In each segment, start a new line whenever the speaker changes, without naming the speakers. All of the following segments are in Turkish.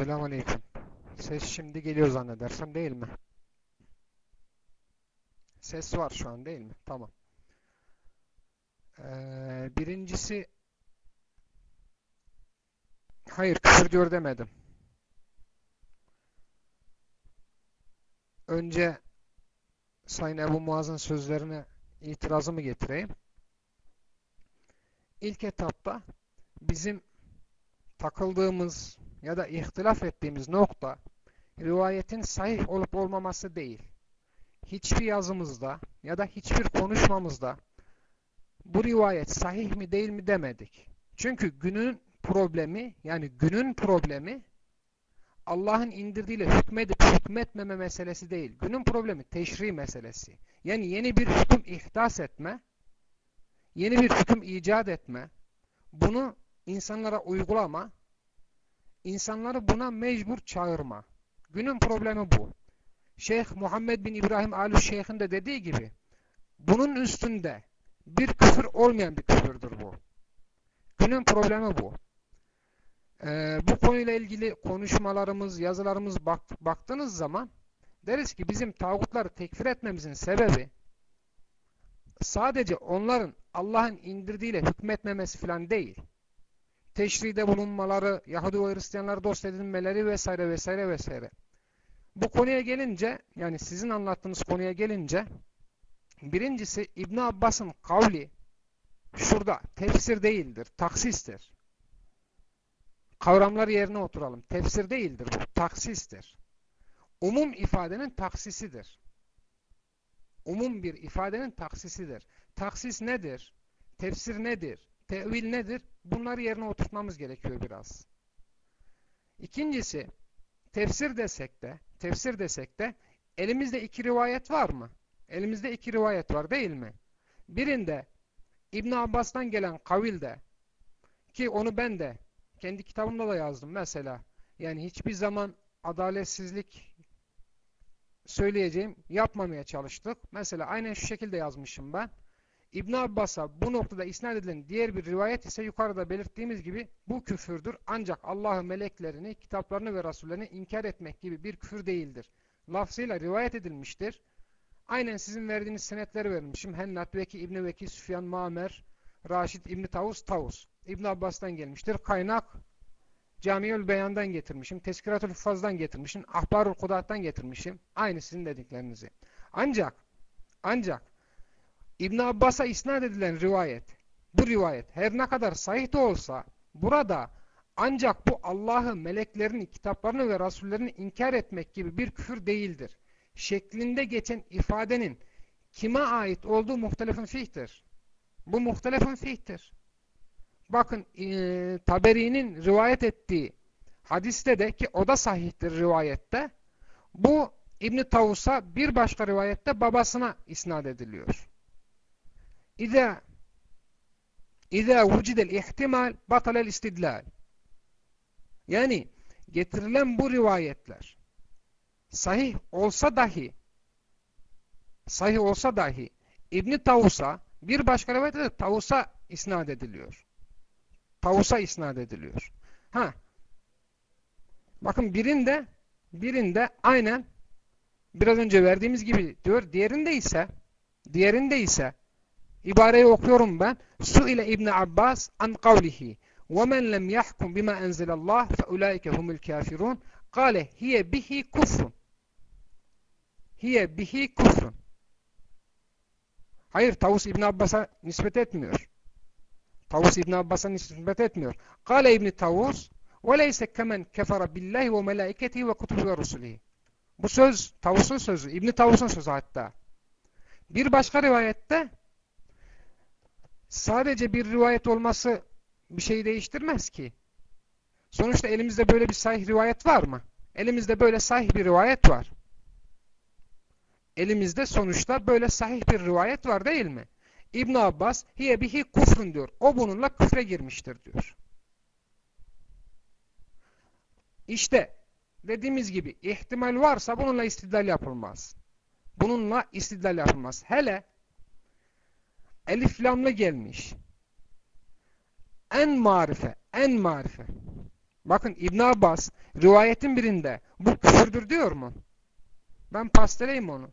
Selamünaleyküm. Ses şimdi geliyor zannedersem değil mi? Ses var şu an değil mi? Tamam. Ee, birincisi hayır küfür diyor demedim. Önce Sayın Ebu Muaz'ın sözlerine itirazımı getireyim. İlk etapta bizim takıldığımız ya da ihtilaf ettiğimiz nokta rivayetin sahih olup olmaması değil. Hiçbir yazımızda ya da hiçbir konuşmamızda bu rivayet sahih mi değil mi demedik. Çünkü günün problemi yani günün problemi Allah'ın indirdiğiyle hükmedip hükmetmeme meselesi değil. Günün problemi teşri meselesi. Yani yeni bir hüküm ihdas etme, yeni bir hüküm icat etme, bunu insanlara uygulama, insanları buna mecbur çağırma. Günün problemi bu. Şeyh Muhammed bin İbrahim Alü Şeyh'in de dediği gibi bunun üstünde bir küfür olmayan bir küfürdür bu. Günün problemi bu. Ee, bu konuyla ilgili konuşmalarımız, yazılarımız bak, baktığınız zaman deriz ki bizim tağutları tekfir etmemizin sebebi sadece onların Allah'ın indirdiğiyle hükmetmemesi falan değil. Teşride bulunmaları, Yahudi ve Hristiyanları dost edinmeleri vesaire vesaire vesaire. Bu konuya gelince, yani sizin anlattığınız konuya gelince birincisi İbn Abbas'ın kavli şurada tefsir değildir, taksistir. Kavramlar yerine oturalım. Tefsir değildir bu, taksistir. Umum ifadenin taksisidir. Umum bir ifadenin taksisidir. Taksis nedir? Tefsir nedir? Tevil nedir? Bunları yerine oturtmamız gerekiyor biraz. İkincisi, tefsir desek de, tefsir desek de elimizde iki rivayet var mı? Elimizde iki rivayet var değil mi? Birinde İbn Abbas'tan gelen kavilde ki onu ben de kendi kitabımda da yazdım mesela. Yani hiçbir zaman adaletsizlik söyleyeceğim yapmamaya çalıştık. Mesela aynen şu şekilde yazmışım ben. İbn Abbas'a bu noktada isnat edilen diğer bir rivayet ise yukarıda belirttiğimiz gibi bu küfürdür. Ancak Allah'ın meleklerini, kitaplarını ve rasullerini inkar etmek gibi bir küfür değildir. Lafzıyla rivayet edilmiştir. Aynen sizin verdiğiniz senetleri vermişim. Hennat, Veki, İbni Veki, Süfyan, Mamer, Raşid, İbni Tavus, Tavus. İbn Abbas'tan gelmiştir. Kaynak Camiül Beyan'dan getirmişim. Teskiratül Faz'dan getirmişim. Ahbarul Kudat'tan getirmişim. Aynı sizin dediklerinizi. Ancak ancak İbn Abbas'a isnat edilen rivayet bu rivayet her ne kadar sahih de olsa burada ancak bu Allah'ı, meleklerini, kitaplarını ve rasullerini inkar etmek gibi bir küfür değildir. Şeklinde geçen ifadenin kime ait olduğu muhtelefin fihtir. Bu muhtelefin fihtir. Bakın e, Taberi'nin rivayet ettiği hadiste de ki o da sahihtir rivayette. Bu İbn Tavus'a bir başka rivayette babasına isnat ediliyor. İza İza vucidel ihtimal batalel istidlal. Yani getirilen bu rivayetler sahih olsa dahi sahih olsa dahi İbn Tavus'a bir başka rivayette de Tavus'a isnat ediliyor. Tavus'a isnat ediliyor. Ha. Bakın birinde birinde aynen biraz önce verdiğimiz gibi diyor. Diğerinde ise diğerinde ise ibareyi okuyorum ben. Su ile İbn Abbas an kavlihi men lem yahkum bima enzelallah fe ulaike humul kafirun. Kale hiye bihi kufrun. Hiye bihi kufrun. Hayır Tavus İbn Abbas'a nispet etmiyor. Tavus İbn Abbas'a nispet etmiyor. Kale İbn Tavus billahi ve melaiketihi ve kutubi ve rusulihi. Bu söz Tavus'un sözü. İbn Tavus'un sözü hatta. Bir başka rivayette sadece bir rivayet olması bir şeyi değiştirmez ki. Sonuçta elimizde böyle bir sahih rivayet var mı? Elimizde böyle sahih bir rivayet var. Elimizde sonuçta böyle sahih bir rivayet var değil mi? İbn Abbas hiye bihi kufrun diyor. O bununla küfre girmiştir diyor. İşte dediğimiz gibi ihtimal varsa bununla istidlal yapılmaz. Bununla istidlal yapılmaz. Hele elif lamlı gelmiş. En marife, en marife. Bakın İbn Abbas rivayetin birinde bu küfürdür diyor mu? Ben pasteleyim onu.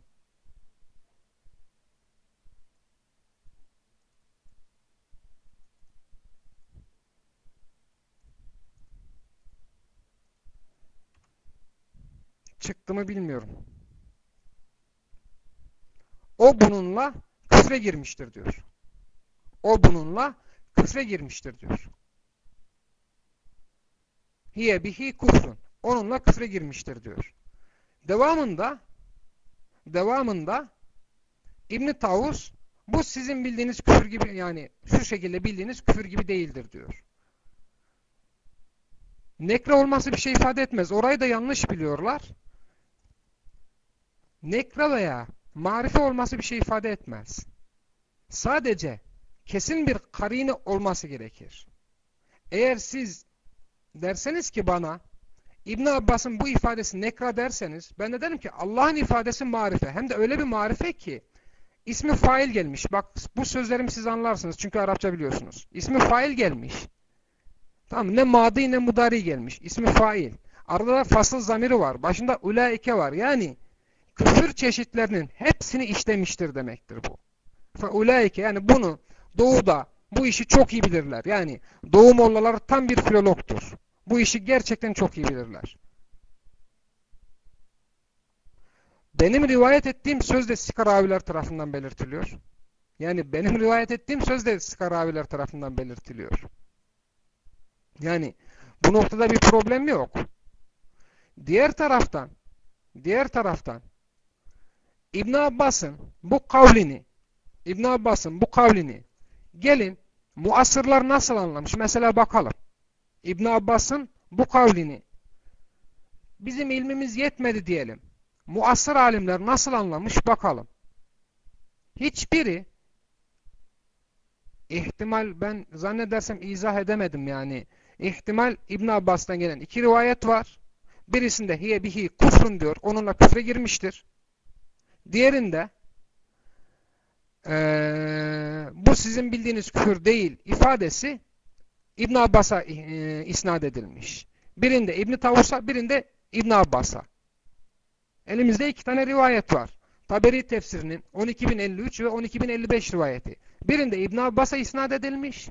Çıktı mı bilmiyorum. O bununla küfre girmiştir diyor. O bununla küfre girmiştir diyor. Hiye bihi kufrun. Onunla küfre girmiştir diyor. Devamında devamında İbn Tavus bu sizin bildiğiniz küfür gibi yani şu şekilde bildiğiniz küfür gibi değildir diyor. Nekre olması bir şey ifade etmez. Orayı da yanlış biliyorlar. Nekre veya marife olması bir şey ifade etmez. Sadece kesin bir karine olması gerekir. Eğer siz derseniz ki bana İbn Abbas'ın bu ifadesi nekra derseniz ben de derim ki Allah'ın ifadesi marife. Hem de öyle bir marife ki ismi fail gelmiş. Bak bu sözlerimi siz anlarsınız çünkü Arapça biliyorsunuz. İsmi fail gelmiş. Tamam ne madi ne mudari gelmiş. İsmi fail. Arada da fasıl zamiri var. Başında ulaike var. Yani küfür çeşitlerinin hepsini işlemiştir demektir bu. Ulaike yani bunu doğuda bu işi çok iyi bilirler. Yani doğu mollaları tam bir filologtur. Bu işi gerçekten çok iyi bilirler. Benim rivayet ettiğim söz de Sikaraviler tarafından belirtiliyor. Yani benim rivayet ettiğim söz de Sikaraviler tarafından belirtiliyor. Yani bu noktada bir problem yok. Diğer taraftan diğer taraftan İbn Abbas'ın bu kavlini İbn Abbas'ın bu kavlini gelin muasırlar nasıl anlamış? Mesela bakalım. İbn Abbas'ın bu kavlini bizim ilmimiz yetmedi diyelim. Muasır alimler nasıl anlamış bakalım. Hiçbiri ihtimal ben zannedersem izah edemedim yani. İhtimal İbn Abbas'tan gelen iki rivayet var. Birisinde hiye bihi kufrun diyor. Onunla küfre girmiştir. Diğerinde ee, bu sizin bildiğiniz küfür değil ifadesi İbn Abbas'a e, isnat edilmiş. Birinde İbn Tavus'a, birinde İbn Abbas'a. Elimizde iki tane rivayet var. Taberi tefsirinin 12053 ve 12055 rivayeti. Birinde İbn Abbas'a isnat edilmiş.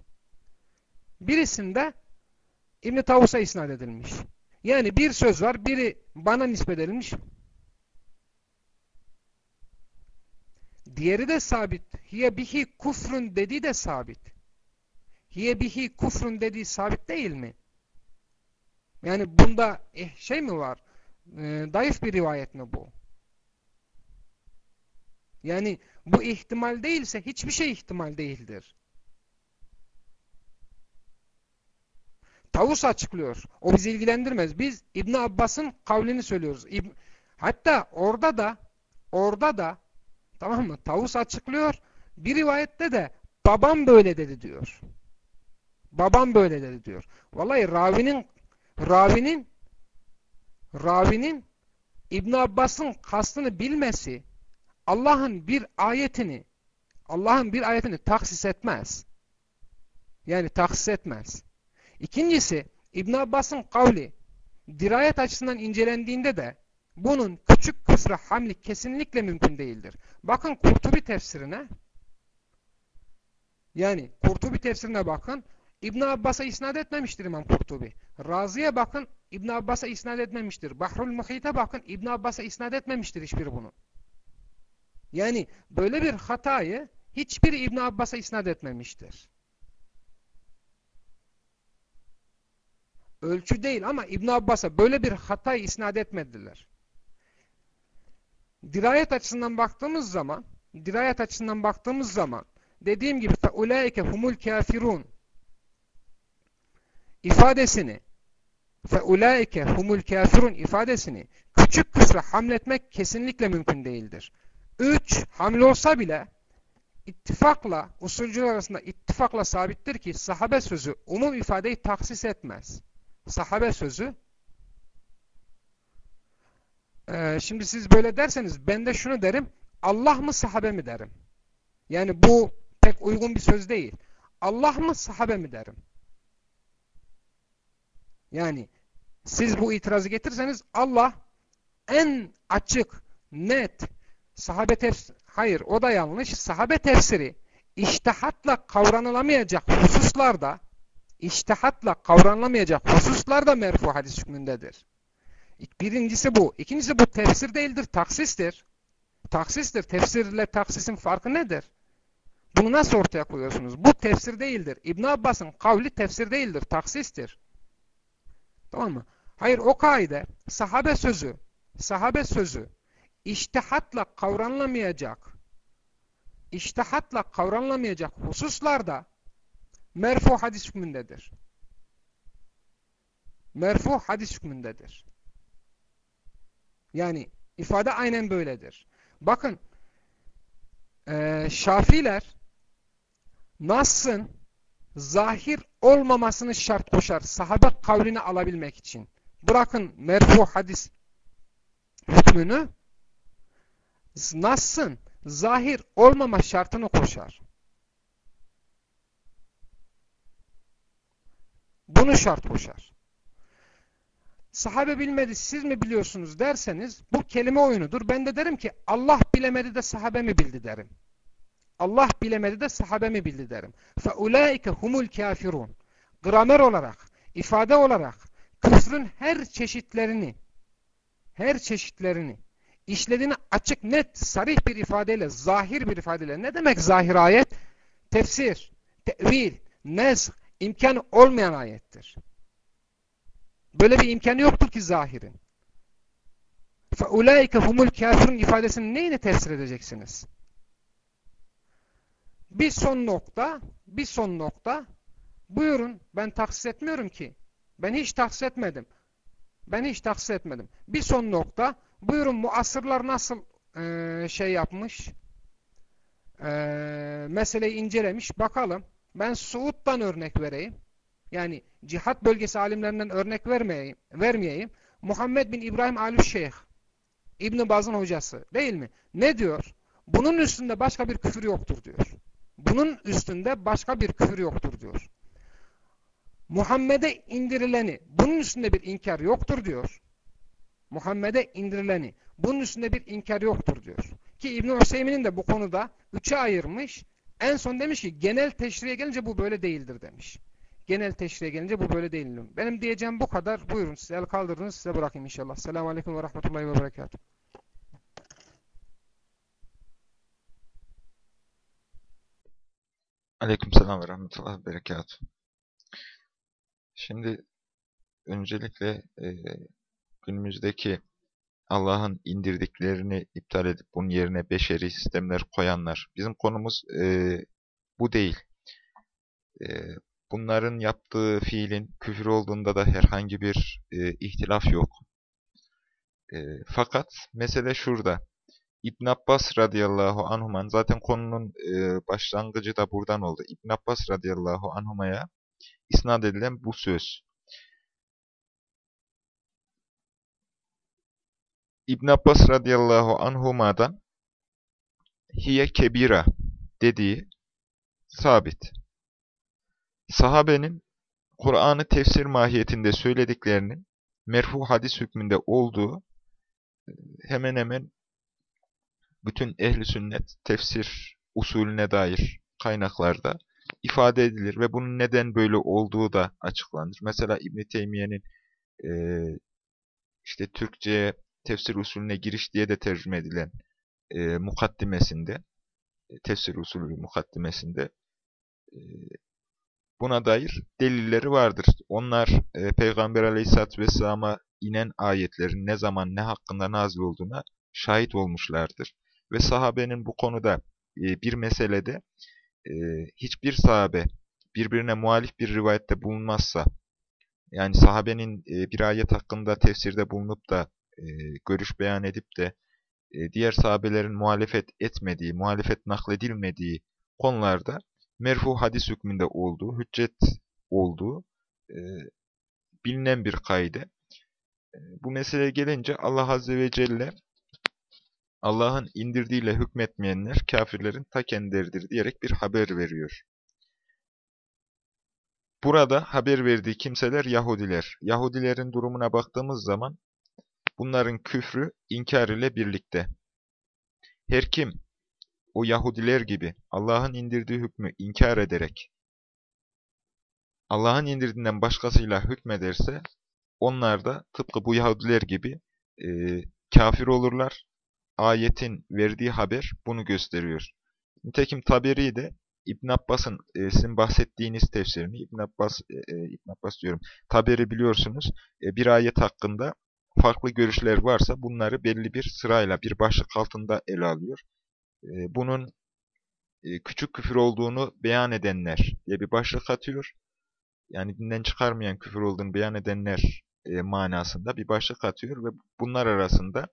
Birisinde İbn Tavus'a isnat edilmiş. Yani bir söz var, biri bana nispet edilmiş. Diğeri de sabit. Hiye bihi kufrun dediği de sabit. Hiye bihi kufrun dediği sabit değil mi? Yani bunda eh, şey mi var? E, dayıf bir rivayet mi bu? Yani bu ihtimal değilse hiçbir şey ihtimal değildir. Tavus açıklıyor. O bizi ilgilendirmez. Biz İbn Abbas'ın kavlini söylüyoruz. İbn Hatta orada da orada da tamam mı? Tavus açıklıyor. Bir rivayette de babam böyle dedi diyor. Babam böyle dedi diyor. Vallahi ravinin ravinin ravinin İbn Abbas'ın kastını bilmesi Allah'ın bir ayetini Allah'ın bir ayetini taksis etmez. Yani taksis etmez. İkincisi İbn Abbas'ın kavli dirayet açısından incelendiğinde de bunun küçük küfre hamli kesinlikle mümkün değildir. Bakın Kurtubi tefsirine yani Kurtubi tefsirine bakın İbn Abbas'a isnat etmemiştir İmam Kurtubi. Razi'ye bakın İbn Abbas'a isnat etmemiştir. Bahrul Muhit'e bakın İbn Abbas'a isnat etmemiştir hiçbir bunu. Yani böyle bir hatayı hiçbir İbn Abbas'a isnat etmemiştir. Ölçü değil ama İbn Abbas'a böyle bir hatayı isnat etmediler Dirayet açısından baktığımız zaman dirayet açısından baktığımız zaman dediğim gibi فَاُولَٰئِكَ humul kafirun ifadesini فَاُولَٰئِكَ humul kafirun ifadesini küçük küfre hamletmek kesinlikle mümkün değildir. 3 hamle olsa bile ittifakla, usulcüler arasında ittifakla sabittir ki sahabe sözü umum ifadeyi taksis etmez. Sahabe sözü ee, şimdi siz böyle derseniz ben de şunu derim Allah mı sahabe mi derim. Yani bu pek uygun bir söz değil. Allah mı sahabe mi derim. Yani siz bu itirazı getirseniz Allah en açık, net sahabe tefsiri, hayır o da yanlış, sahabe tefsiri iştihatla kavranılamayacak hususlarda iştihatla kavranılamayacak hususlarda merfu hadis hükmündedir. Birincisi bu. İkincisi bu tefsir değildir, taksistir. Taksistir. Tefsirle taksisin farkı nedir? Bunu nasıl ortaya koyuyorsunuz? Bu tefsir değildir. İbn Abbas'ın kavli tefsir değildir, taksistir. Tamam mı? Hayır o kaide sahabe sözü, sahabe sözü iştihatla kavranılamayacak iştihatla kavranılamayacak hususlarda merfu hadis hükmündedir. Merfu hadis hükmündedir. Yani ifade aynen böyledir. Bakın e, Şafiler Nas'ın zahir olmamasını şart koşar sahabe kavlini alabilmek için. Bırakın merfu hadis hükmünü Nas'ın zahir olmama şartını koşar. Bunu şart koşar Sahabe bilmedi siz mi biliyorsunuz derseniz bu kelime oyunudur. Ben de derim ki Allah bilemedi de sahabe mi bildi derim. Allah bilemedi de sahabe mi bildi derim. فَاُولَٰئِكَ humul kafirun. Gramer olarak, ifade olarak küfrün her çeşitlerini her çeşitlerini işlediğini açık, net, sarih bir ifadeyle, zahir bir ifadeyle. Ne demek zahir ayet? Tefsir, tevil, nezh, imkanı olmayan ayettir. Böyle bir imkanı yoktur ki zahirin. فَاُولَٰئِكَ humul kafirun ifadesini neyle tefsir edeceksiniz? Bir son nokta, bir son nokta. Buyurun, ben taksis etmiyorum ki. Ben hiç taksis etmedim. Ben hiç taksis etmedim. Bir son nokta. Buyurun muasırlar nasıl e, şey yapmış? E, meseleyi incelemiş. Bakalım. Ben Suud'dan örnek vereyim. Yani cihat bölgesi alimlerinden örnek vermeyeyim. vermeyeyim. Muhammed bin İbrahim Alüşşeyh İbn Baz'ın hocası değil mi? Ne diyor? Bunun üstünde başka bir küfür yoktur diyor. Bunun üstünde başka bir küfür yoktur diyor. Muhammed'e indirileni bunun üstünde bir inkar yoktur diyor. Muhammed'e indirileni bunun üstünde bir inkar yoktur diyor. Ki İbn-i Hüseyin'in de bu konuda üçe ayırmış. En son demiş ki genel teşriye gelince bu böyle değildir demiş. Genel teşriye gelince bu böyle değildir. Benim diyeceğim bu kadar. Buyurun siz el kaldırdınız size bırakayım inşallah. Selamun Aleyküm ve Rahmetullahi ve Berekatuhu.
Aleykümselam ve rahmetullah ve. Şimdi öncelikle e, günümüzdeki Allah'ın indirdiklerini iptal edip bunun yerine beşeri sistemler koyanlar. Bizim konumuz e, bu değil. E, bunların yaptığı fiilin küfür olduğunda da herhangi bir e, ihtilaf yok. E, fakat mesele şurada. İbn Abbas radıyallahu anhuman zaten konunun e, başlangıcı da buradan oldu. İbn Abbas radıyallahu anhumaya isnat edilen bu söz. İbn Abbas radıyallahu anhuma'dan hiye kebira dediği sabit. Sahabenin Kur'an'ı tefsir mahiyetinde söylediklerinin merfu hadis hükmünde olduğu hemen hemen bütün ehli sünnet tefsir usulüne dair kaynaklarda ifade edilir ve bunun neden böyle olduğu da açıklanır. Mesela İbn Teymiye'nin e, işte Türkçe'ye tefsir usulüne giriş diye de tercüme edilen e, mukaddimesinde, e, tefsir usulü mukaddimesinde e, buna dair delilleri vardır. Onlar e, Peygamber aleyhissalatü vesselama inen ayetlerin ne zaman ne hakkında nazil olduğuna şahit olmuşlardır. Ve sahabenin bu konuda e, bir meselede e, hiçbir sahabe birbirine muhalif bir rivayette bulunmazsa, yani sahabenin e, bir ayet hakkında tefsirde bulunup da e, görüş beyan edip de e, diğer sahabelerin muhalefet etmediği, muhalefet nakledilmediği konularda merfu hadis hükmünde olduğu, hüccet olduğu e, bilinen bir kaide. E, bu meseleye gelince Allah Azze ve Celle Allah'ın indirdiğiyle hükmetmeyenler kafirlerin ta kendileridir diyerek bir haber veriyor. Burada haber verdiği kimseler Yahudiler. Yahudilerin durumuna baktığımız zaman bunların küfrü inkar ile birlikte. Her kim o Yahudiler gibi Allah'ın indirdiği hükmü inkar ederek Allah'ın indirdiğinden başkasıyla hükmederse onlar da tıpkı bu Yahudiler gibi e, kafir olurlar. Ayetin verdiği haber bunu gösteriyor. Nitekim Taberi de İbn Abbas'ın e, sizin bahsettiğiniz tefsirini İbn Abbas e, e, İbn Abbas diyorum. Taberi biliyorsunuz. E, bir ayet hakkında farklı görüşler varsa bunları belli bir sırayla bir başlık altında ele alıyor. E, bunun e, küçük küfür olduğunu beyan edenler diye bir başlık atıyor. Yani dinden çıkarmayan küfür olduğunu beyan edenler e, manasında bir başlık atıyor ve bunlar arasında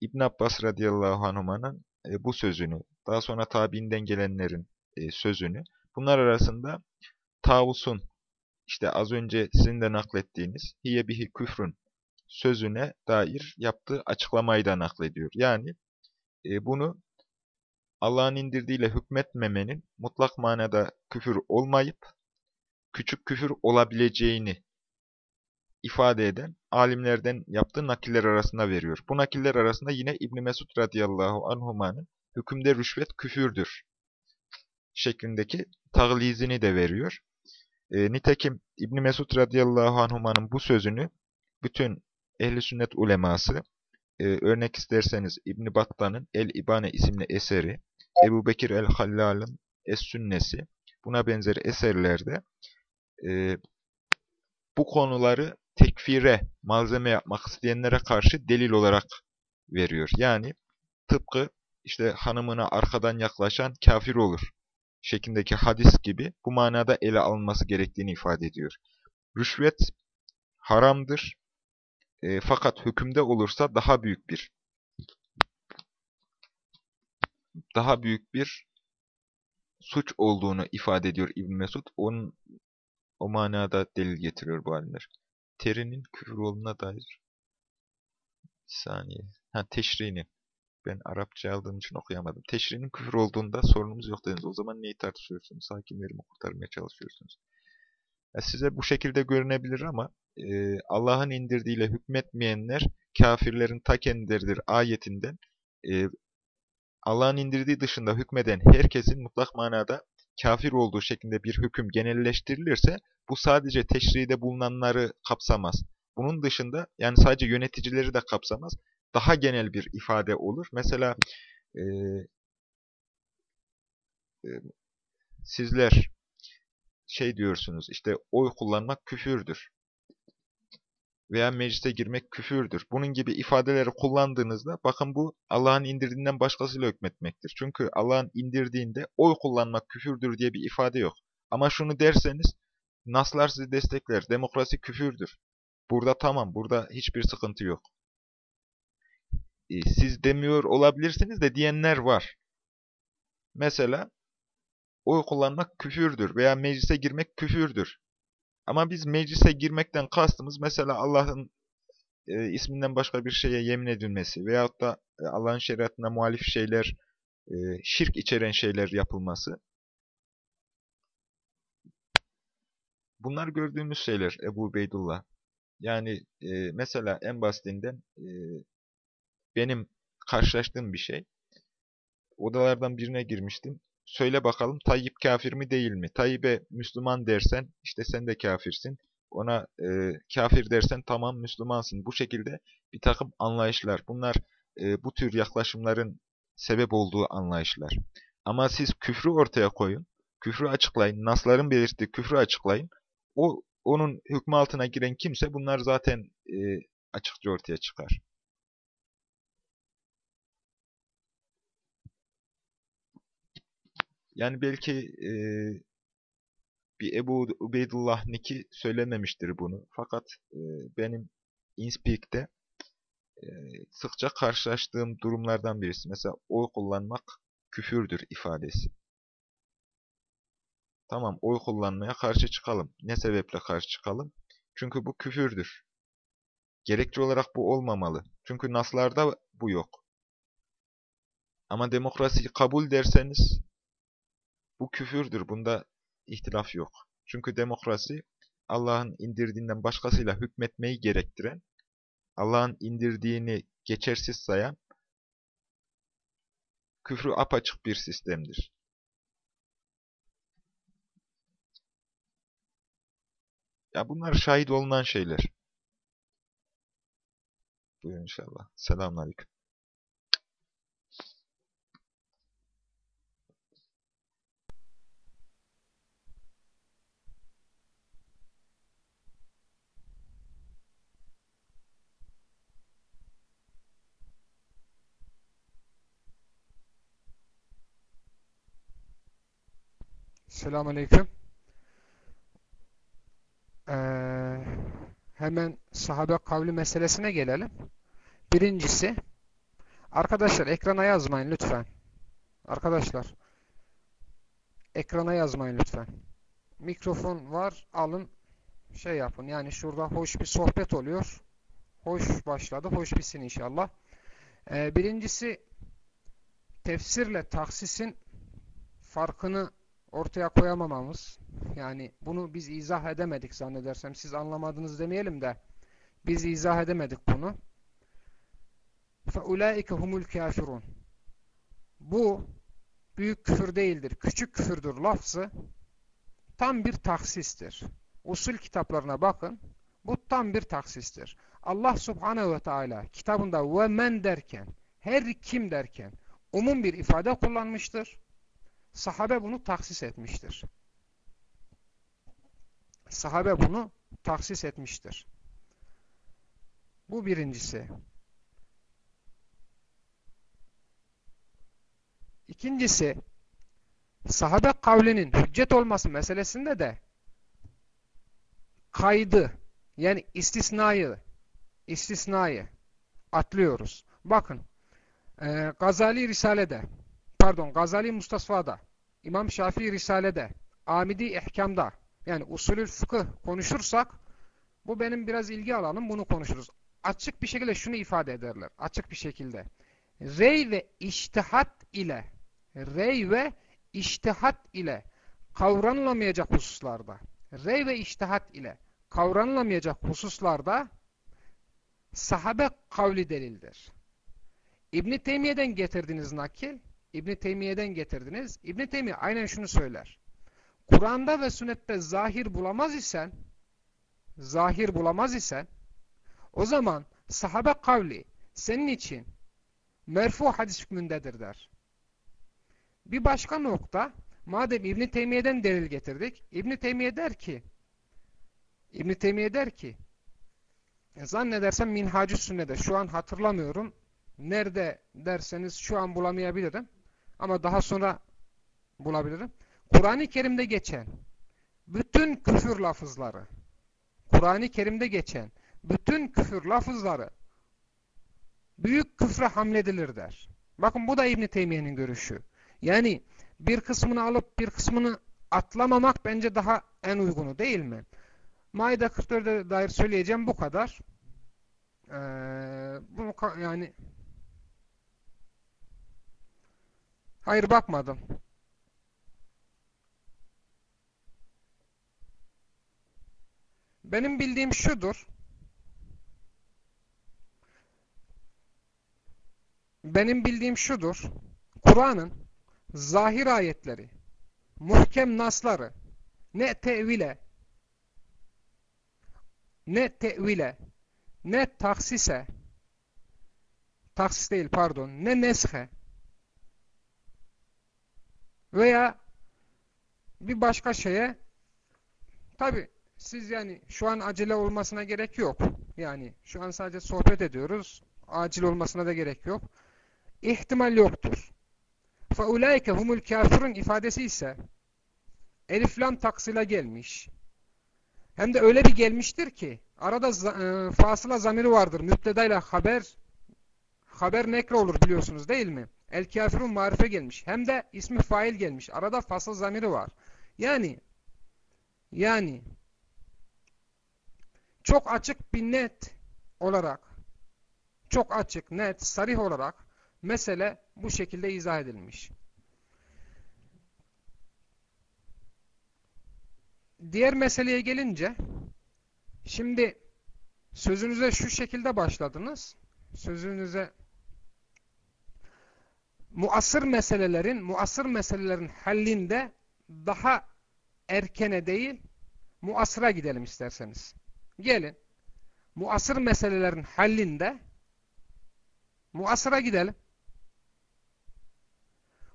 İbn Abbas radıyallahu anhuma'nın e, bu sözünü, daha sonra tabiinden gelenlerin sözünü, bunlar arasında Tavus'un, işte az önce sizin de naklettiğiniz hiye bihi küfrün sözüne dair yaptığı açıklamayı da naklediyor. Yani e, bunu Allah'ın indirdiğiyle hükmetmemenin mutlak manada küfür olmayıp küçük küfür olabileceğini ifade eden alimlerden yaptığı nakiller arasında veriyor. Bu nakiller arasında yine İbn Mesud radıyallahu anhuma'nın hükümde rüşvet küfürdür şeklindeki taglizini de veriyor. E, nitekim İbn Mesud radıyallahu anhuma'nın bu sözünü bütün ehli sünnet uleması e, örnek isterseniz İbn Battan'ın El İbane isimli eseri, Ebu Bekir el-Hallal'ın Es-Sünnesi buna benzer eserlerde e, bu konuları tekfire malzeme yapmak isteyenlere karşı delil olarak veriyor. Yani tıpkı işte hanımına arkadan yaklaşan kafir olur şeklindeki hadis gibi bu manada ele alınması gerektiğini ifade ediyor. Rüşvet haramdır e, fakat hükümde olursa daha büyük bir daha büyük bir suç olduğunu ifade ediyor İbn Mesud. Onun o manada delil getiriyor bu alimler. Terinin küfür olduğuna dair bir saniye. Ha teşrini. Ben Arapça aldığım için okuyamadım. Teşrinin küfür olduğunda sorunumuz yok dediniz. O zaman neyi tartışıyorsunuz? Hakimlerimi kurtarmaya çalışıyorsunuz. Ya size bu şekilde görünebilir ama e, Allah'ın indirdiğiyle hükmetmeyenler kafirlerin ta kendileridir ayetinden e, Allah'ın indirdiği dışında hükmeden herkesin mutlak manada kafir olduğu şeklinde bir hüküm genelleştirilirse bu sadece teşride bulunanları kapsamaz. Bunun dışında yani sadece yöneticileri de kapsamaz. Daha genel bir ifade olur. Mesela e, e, sizler şey diyorsunuz işte oy kullanmak küfürdür veya meclise girmek küfürdür. Bunun gibi ifadeleri kullandığınızda bakın bu Allah'ın indirdiğinden başkasıyla hükmetmektir. Çünkü Allah'ın indirdiğinde oy kullanmak küfürdür diye bir ifade yok. Ama şunu derseniz naslar sizi destekler. Demokrasi küfürdür. Burada tamam, burada hiçbir sıkıntı yok. E, siz demiyor olabilirsiniz de diyenler var. Mesela oy kullanmak küfürdür veya meclise girmek küfürdür. Ama biz meclise girmekten kastımız mesela Allah'ın e, isminden başka bir şeye yemin edilmesi veyahut da e, Allah'ın şeriatına muhalif şeyler, e, şirk içeren şeyler yapılması. Bunlar gördüğümüz şeyler Ebu Beydullah. Yani e, mesela en basitinden e, benim karşılaştığım bir şey. Odalardan birine girmiştim. Söyle bakalım Tayyip kafir mi değil mi? Tayyip'e Müslüman dersen işte sen de kafirsin. Ona e, kafir dersen tamam Müslümansın. Bu şekilde bir takım anlayışlar. Bunlar e, bu tür yaklaşımların sebep olduğu anlayışlar. Ama siz küfrü ortaya koyun. Küfrü açıklayın. Nasların belirttiği küfrü açıklayın. O onun hükmü altına giren kimse bunlar zaten e, açıkça ortaya çıkar. Yani belki e, bir Ebu Ubeydullah Niki söylememiştir bunu. Fakat e, benim InSpeak'te e, sıkça karşılaştığım durumlardan birisi. Mesela oy kullanmak küfürdür ifadesi. Tamam oy kullanmaya karşı çıkalım. Ne sebeple karşı çıkalım? Çünkü bu küfürdür. Gerekçe olarak bu olmamalı. Çünkü naslarda bu yok. Ama demokrasiyi kabul derseniz bu küfürdür. Bunda ihtilaf yok. Çünkü demokrasi Allah'ın indirdiğinden başkasıyla hükmetmeyi gerektiren, Allah'ın indirdiğini geçersiz sayan, küfrü apaçık bir sistemdir. Ya bunlar şahit olunan şeyler. Buyurun inşallah. Selamünaleyküm.
Selamünaleyküm. Ee, hemen sahabe kavli meselesine gelelim. Birincisi, arkadaşlar ekrana yazmayın lütfen. Arkadaşlar, ekrana yazmayın lütfen. Mikrofon var, alın, şey yapın. Yani şurada hoş bir sohbet oluyor. Hoş başladı, hoş bitsin inşallah. Ee, birincisi, tefsirle taksisin farkını ortaya koyamamamız. Yani bunu biz izah edemedik zannedersem. Siz anlamadınız demeyelim de biz izah edemedik bunu. فَاُولَٰئِكَ humul kafirun. Bu büyük küfür değildir. Küçük küfürdür lafzı. Tam bir taksistir. Usul kitaplarına bakın. Bu tam bir taksistir. Allah subhanehu ve teala kitabında ve men derken, her kim derken umum bir ifade kullanmıştır. Sahabe bunu taksis etmiştir. Sahabe bunu taksis etmiştir. Bu birincisi. İkincisi, sahabe kavlinin hüccet olması meselesinde de kaydı, yani istisnayı, istisnayı atlıyoruz. Bakın, e, Gazali Risale'de pardon Gazali Mustasfa'da, İmam Şafii Risale'de, Amidi İhkam'da yani usulül fıkıh konuşursak bu benim biraz ilgi alanım bunu konuşuruz. Açık bir şekilde şunu ifade ederler. Açık bir şekilde. Rey ve iştihat ile rey ve iştihat ile kavranılamayacak hususlarda rey ve iştihat ile kavranılamayacak hususlarda sahabe kavli delildir. İbn Teymiye'den getirdiğiniz nakil İbn Teymiye'den getirdiniz. İbn Teymiye aynen şunu söyler. Kur'an'da ve sünnette zahir bulamaz isen zahir bulamaz isen o zaman sahabe kavli senin için merfu hadis hükmündedir der. Bir başka nokta madem İbn Teymiye'den delil getirdik. İbn Teymiye der ki İbn Teymiye der ki zannedersem Minhacü Sünne'de şu an hatırlamıyorum. Nerede derseniz şu an bulamayabilirim. Ama daha sonra bulabilirim. Kur'an-ı Kerim'de geçen bütün küfür lafızları Kur'an-ı Kerim'de geçen bütün küfür lafızları büyük küfre hamledilir der. Bakın bu da İbn Teymiye'nin görüşü. Yani bir kısmını alıp bir kısmını atlamamak bence daha en uygunu değil mi? Maide 44'e dair söyleyeceğim bu kadar. Ee, bunu yani Hayır bakmadım. Benim bildiğim şudur. Benim bildiğim şudur. Kur'an'ın zahir ayetleri, muhkem nasları ne tevile ne tevile ne taksise taksis değil pardon ne neshe veya bir başka şeye tabi siz yani şu an acele olmasına gerek yok. Yani şu an sadece sohbet ediyoruz. Acil olmasına da gerek yok. İhtimal yoktur. فَاُولَٰئِكَ humul kafirun ifadesi ise elif lam taksıyla gelmiş. Hem de öyle bir gelmiştir ki arada e, fasıla zamiri vardır. Müptedayla haber haber nekre olur biliyorsunuz değil mi? El kafirun marife gelmiş. Hem de ismi fail gelmiş. Arada fasıl zamiri var. Yani yani çok açık bir net olarak çok açık, net, sarih olarak mesele bu şekilde izah edilmiş. diğer meseleye gelince şimdi sözünüze şu şekilde başladınız. Sözünüze muasır meselelerin muasır meselelerin hallində daha erkene değil muasıra gidelim isterseniz. Gelin. Muasır meselelerin hallində muasıra gidelim.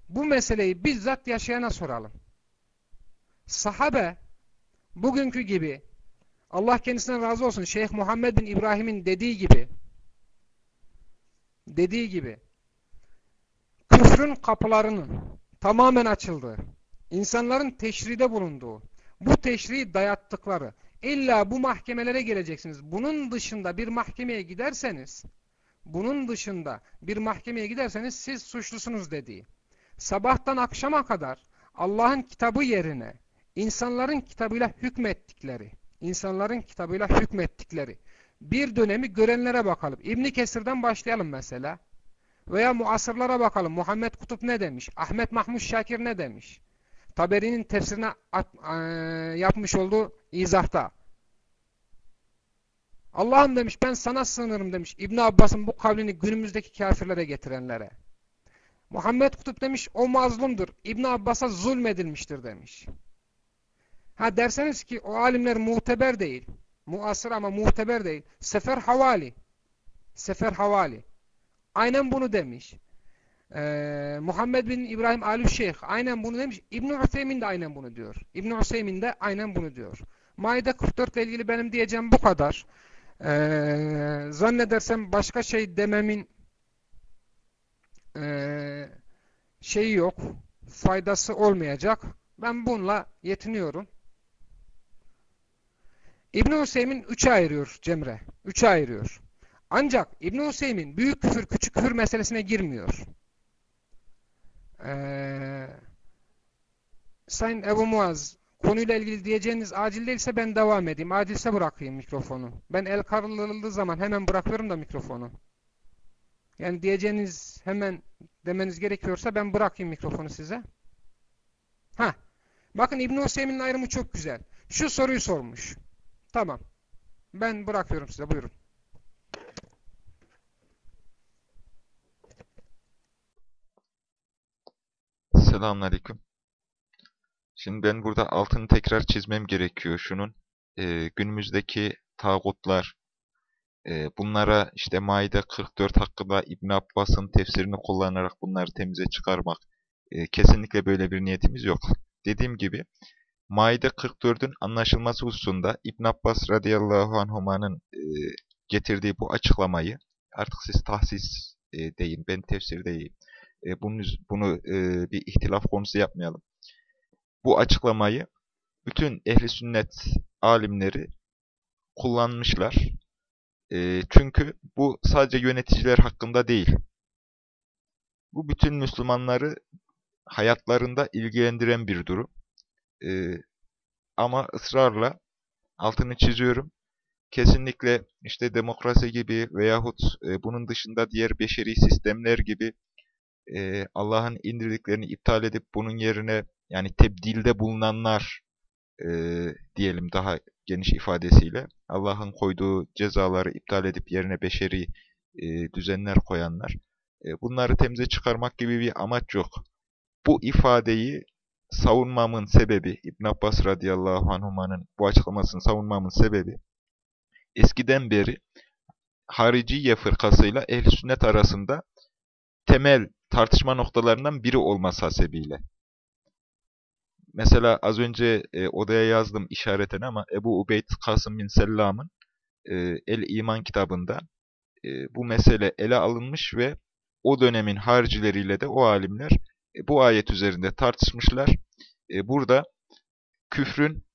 Bu meseleyi bizzat yaşayana soralım. Sahabe bugünkü gibi Allah kendisinden razı olsun Şeyh Muhammed bin İbrahim'in dediği gibi dediği gibi küfrün kapılarının tamamen açıldığı, insanların teşride bulunduğu, bu teşriği dayattıkları, illa bu mahkemelere geleceksiniz. Bunun dışında bir mahkemeye giderseniz, bunun dışında bir mahkemeye giderseniz siz suçlusunuz dediği. Sabahtan akşama kadar Allah'ın kitabı yerine insanların kitabıyla hükmettikleri, insanların kitabıyla hükmettikleri bir dönemi görenlere bakalım. İbni Kesir'den başlayalım mesela. Veya muasırlara bakalım. Muhammed Kutup ne demiş? Ahmet Mahmud Şakir ne demiş? Taberi'nin tefsirine at, e, yapmış olduğu izahta. Allah'ım demiş ben sana sığınırım demiş. İbn Abbas'ın bu kavlini günümüzdeki kafirlere getirenlere. Muhammed Kutup demiş o mazlumdur. İbn Abbas'a zulmedilmiştir demiş. Ha derseniz ki o alimler muteber değil. Muasır ama muteber değil. Sefer havali. Sefer havali. Aynen bunu demiş. Ee, Muhammed bin İbrahim Alü Şeyh aynen bunu demiş. İbn-i Hüseyin de aynen bunu diyor. İbn-i Hüseyin de aynen bunu diyor. Maide 44 ile ilgili benim diyeceğim bu kadar. Ee, zannedersem başka şey dememin e, şeyi yok. Faydası olmayacak. Ben bununla yetiniyorum. İbn Hüseyin 3'e ayırıyor Cemre. 3'e ayırıyor. Ancak İbn Hüseyin büyük küfür küçük küfür meselesine girmiyor. Ee, Sayın Ebu Muaz konuyla ilgili diyeceğiniz acil değilse ben devam edeyim. Acilse bırakayım mikrofonu. Ben el karıldığı zaman hemen bırakıyorum da mikrofonu. Yani diyeceğiniz hemen demeniz gerekiyorsa ben bırakayım mikrofonu size. Ha. Bakın İbn Hüseyin'in ayrımı çok güzel. Şu soruyu sormuş. Tamam. Ben bırakıyorum size. Buyurun.
Selamünaleyküm. Şimdi ben burada altını tekrar çizmem gerekiyor şunun. E, günümüzdeki tağutlar, e, bunlara işte Maide 44 hakkında İbn Abbas'ın tefsirini kullanarak bunları temize çıkarmak, e, kesinlikle böyle bir niyetimiz yok. Dediğim gibi, Maide 44'ün anlaşılması hususunda İbn Abbas radıyallahu anhuma'nın e, getirdiği bu açıklamayı, artık siz tahsis e, deyin, ben tefsir deyim, e, bunu, bunu e, bir ihtilaf konusu yapmayalım. Bu açıklamayı bütün ehli sünnet alimleri kullanmışlar. E, çünkü bu sadece yöneticiler hakkında değil. Bu bütün Müslümanları hayatlarında ilgilendiren bir durum. E, ama ısrarla altını çiziyorum. Kesinlikle işte demokrasi gibi veyahut e, bunun dışında diğer beşeri sistemler gibi e, Allah'ın indirdiklerini iptal edip bunun yerine yani tebdilde bulunanlar e, diyelim daha geniş ifadesiyle Allah'ın koyduğu cezaları iptal edip yerine beşeri e, düzenler koyanlar. E, bunları temize çıkarmak gibi bir amaç yok. Bu ifadeyi savunmamın sebebi, İbn Abbas radıyallahu anhuma'nın bu açıklamasını savunmamın sebebi, eskiden beri Hariciye fırkasıyla ehl sünnet arasında temel tartışma noktalarından biri olması hasebiyle. Mesela az önce e, odaya yazdım işareten ama Ebu Ubeyd Kasım bin Sellam'ın e, El-İman kitabında e, bu mesele ele alınmış ve o dönemin haricileriyle de o alimler e, bu ayet üzerinde tartışmışlar. E, burada küfrün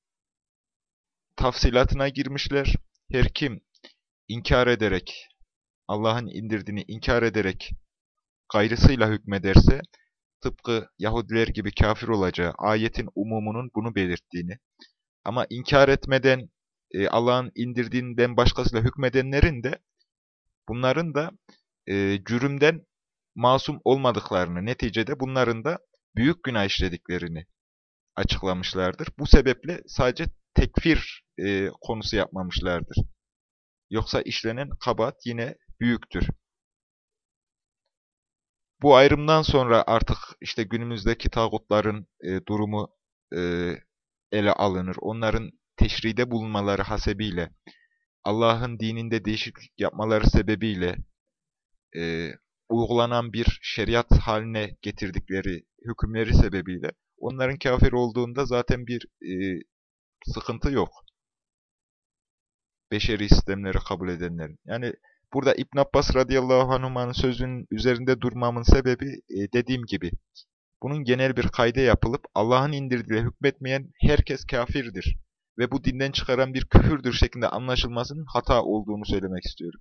tafsilatına girmişler. Her kim inkar ederek, Allah'ın indirdiğini inkar ederek gayrısıyla hükmederse, tıpkı Yahudiler gibi kafir olacağı ayetin umumunun bunu belirttiğini, ama inkar etmeden e, Allah'ın indirdiğinden başkasıyla hükmedenlerin de, bunların da e, cürümden masum olmadıklarını, neticede bunların da büyük günah işlediklerini açıklamışlardır. Bu sebeple sadece tekfir e, konusu yapmamışlardır. Yoksa işlenen kabahat yine büyüktür. Bu ayrımdan sonra artık işte günümüzdeki tağutların e, durumu e, ele alınır. Onların teşride bulunmaları hasebiyle, Allah'ın dininde değişiklik yapmaları sebebiyle e, uygulanan bir şeriat haline getirdikleri hükümleri sebebiyle onların kafir olduğunda zaten bir e, sıkıntı yok. Beşeri sistemleri kabul edenlerin. Yani burada İbn Abbas radıyallahu anh'ın sözünün üzerinde durmamın sebebi e, dediğim gibi bunun genel bir kayda yapılıp Allah'ın indirdiğiyle hükmetmeyen herkes kafirdir ve bu dinden çıkaran bir küfürdür şeklinde anlaşılmasının hata olduğunu söylemek istiyorum.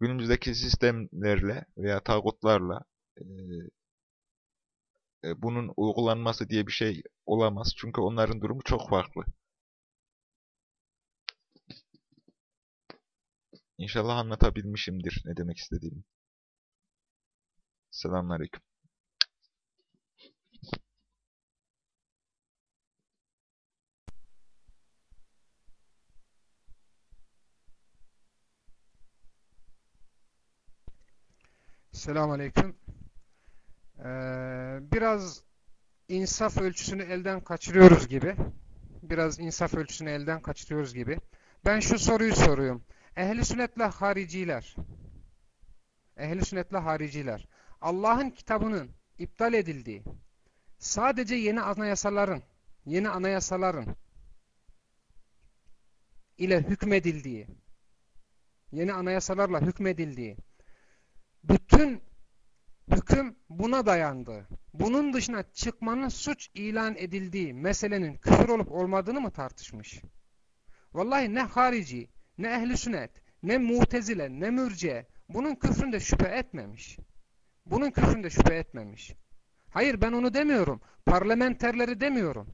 Günümüzdeki sistemlerle veya tağutlarla e, e, bunun uygulanması diye bir şey olamaz. Çünkü onların durumu çok farklı. İnşallah anlatabilmişimdir ne demek istediğimi. Selamünaleyküm.
Selamünaleyküm. Ee, biraz insaf ölçüsünü elden kaçırıyoruz gibi. Biraz insaf ölçüsünü elden kaçırıyoruz gibi. Ben şu soruyu soruyorum. Ehli sünnetle hariciler. Ehli sünnetle hariciler. Allah'ın kitabının iptal edildiği, sadece yeni anayasaların, yeni anayasaların ile hükmedildiği, yeni anayasalarla hükmedildiği, bütün hüküm buna dayandı. Bunun dışına çıkmanın suç ilan edildiği meselenin küfür olup olmadığını mı tartışmış? Vallahi ne harici, ne ehli sünnet, ne mutezile, ne mürciye bunun küfründe şüphe etmemiş. Bunun küfründe şüphe etmemiş. Hayır ben onu demiyorum. Parlamenterleri demiyorum.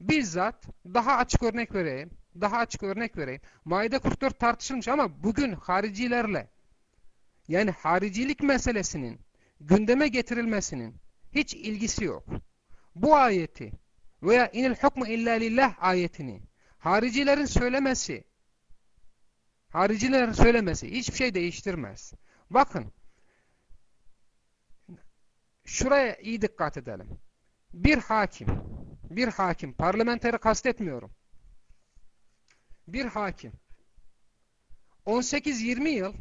Bizzat daha açık örnek vereyim. Daha açık örnek vereyim. Maide 44 tartışılmış ama bugün haricilerle yani haricilik meselesinin gündeme getirilmesinin hiç ilgisi yok. Bu ayeti veya inil hukmu illa lillah ayetini haricilerin söylemesi haricilerin söylemesi hiçbir şey değiştirmez. Bakın şuraya iyi dikkat edelim. Bir hakim bir hakim parlamenteri kastetmiyorum. Bir hakim 18-20 yıl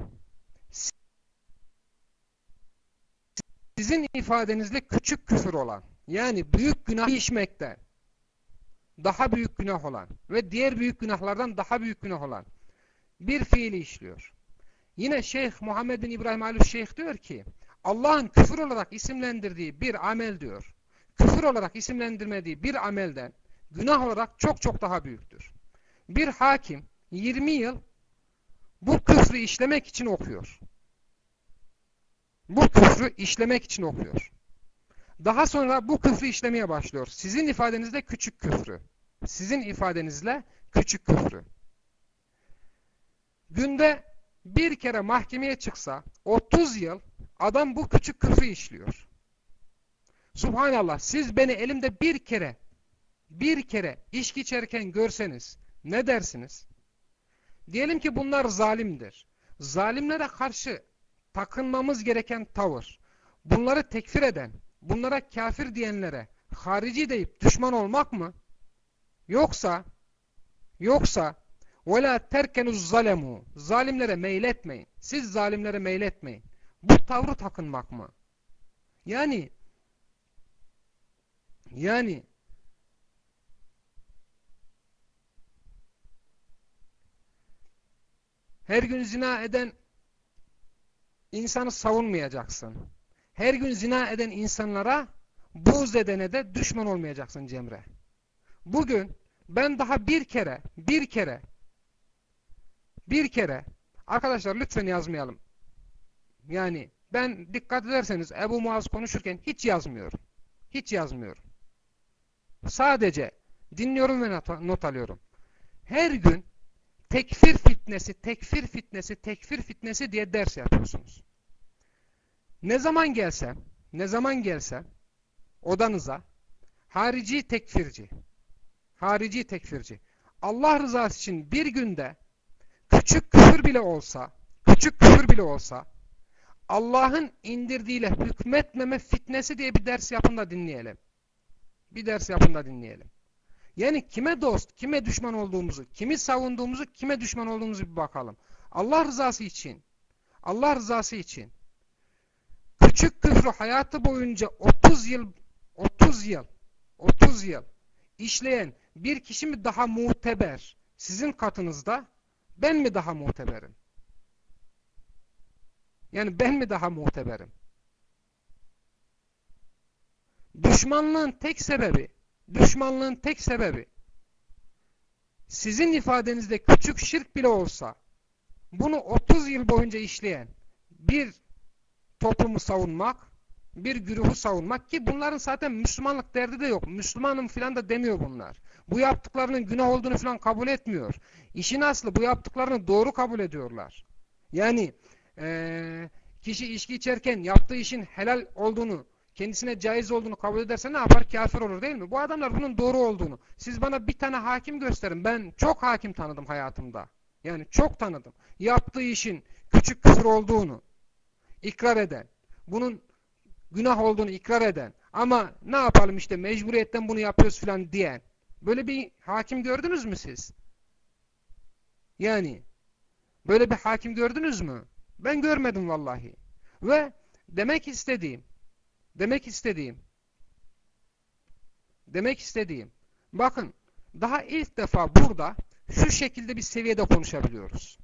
sizin ifadenizle küçük küfür olan yani büyük günah işmekte daha büyük günah olan ve diğer büyük günahlardan daha büyük günah olan bir fiili işliyor. Yine Şeyh Muhammed bin İbrahim Ali Şeyh diyor ki Allah'ın küfür olarak isimlendirdiği bir amel diyor. Küfür olarak isimlendirmediği bir amelden günah olarak çok çok daha büyüktür. Bir hakim 20 yıl bu küfrü işlemek için okuyor bu küfrü işlemek için okuyor. Daha sonra bu küfrü işlemeye başlıyor. Sizin ifadenizle küçük küfrü. Sizin ifadenizle küçük küfrü. Günde bir kere mahkemeye çıksa 30 yıl adam bu küçük küfrü işliyor. Subhanallah siz beni elimde bir kere bir kere içki içerken görseniz ne dersiniz? Diyelim ki bunlar zalimdir. Zalimlere karşı takınmamız gereken tavır. Bunları tekfir eden, bunlara kafir diyenlere harici deyip düşman olmak mı? Yoksa yoksa وَلَا تَرْكَنُوا zalemu Zalimlere meyletmeyin. Siz zalimlere meyletmeyin. Bu tavrı takınmak mı? Yani yani her gün zina eden insanı savunmayacaksın. Her gün zina eden insanlara buğz edene de düşman olmayacaksın Cemre. Bugün ben daha bir kere, bir kere, bir kere, arkadaşlar lütfen yazmayalım. Yani ben dikkat ederseniz Ebu Muaz konuşurken hiç yazmıyorum. Hiç yazmıyorum. Sadece dinliyorum ve not alıyorum. Her gün tekfir fitnesi, tekfir fitnesi, tekfir fitnesi diye ders yapıyorsunuz. Ne zaman gelsem, ne zaman gelsem odanıza harici tekfirci, harici tekfirci. Allah rızası için bir günde küçük küfür bile olsa, küçük küfür bile olsa Allah'ın indirdiğiyle hükmetmeme fitnesi diye bir ders yapın da dinleyelim. Bir ders yapın da dinleyelim. Yani kime dost, kime düşman olduğumuzu, kimi savunduğumuzu, kime düşman olduğumuzu bir bakalım. Allah rızası için, Allah rızası için küçük küfrü hayatı boyunca 30 yıl 30 yıl 30 yıl işleyen bir kişi mi daha muteber sizin katınızda ben mi daha muteberim? Yani ben mi daha muteberim? Düşmanlığın tek sebebi düşmanlığın tek sebebi sizin ifadenizde küçük şirk bile olsa bunu 30 yıl boyunca işleyen bir toplumu savunmak, bir güruhu savunmak ki bunların zaten Müslümanlık derdi de yok. Müslümanım filan da demiyor bunlar. Bu yaptıklarının günah olduğunu filan kabul etmiyor. İşin aslı bu yaptıklarını doğru kabul ediyorlar. Yani ee, kişi içki içerken yaptığı işin helal olduğunu, kendisine caiz olduğunu kabul ederse ne yapar? Kafir olur değil mi? Bu adamlar bunun doğru olduğunu. Siz bana bir tane hakim gösterin. Ben çok hakim tanıdım hayatımda. Yani çok tanıdım. Yaptığı işin küçük küfür olduğunu ikrar eden, bunun günah olduğunu ikrar eden ama ne yapalım işte mecburiyetten bunu yapıyoruz filan diyen. Böyle bir hakim gördünüz mü siz? Yani böyle bir hakim gördünüz mü? Ben görmedim vallahi. Ve demek istediğim demek istediğim demek istediğim bakın daha ilk defa burada şu şekilde bir seviyede konuşabiliyoruz.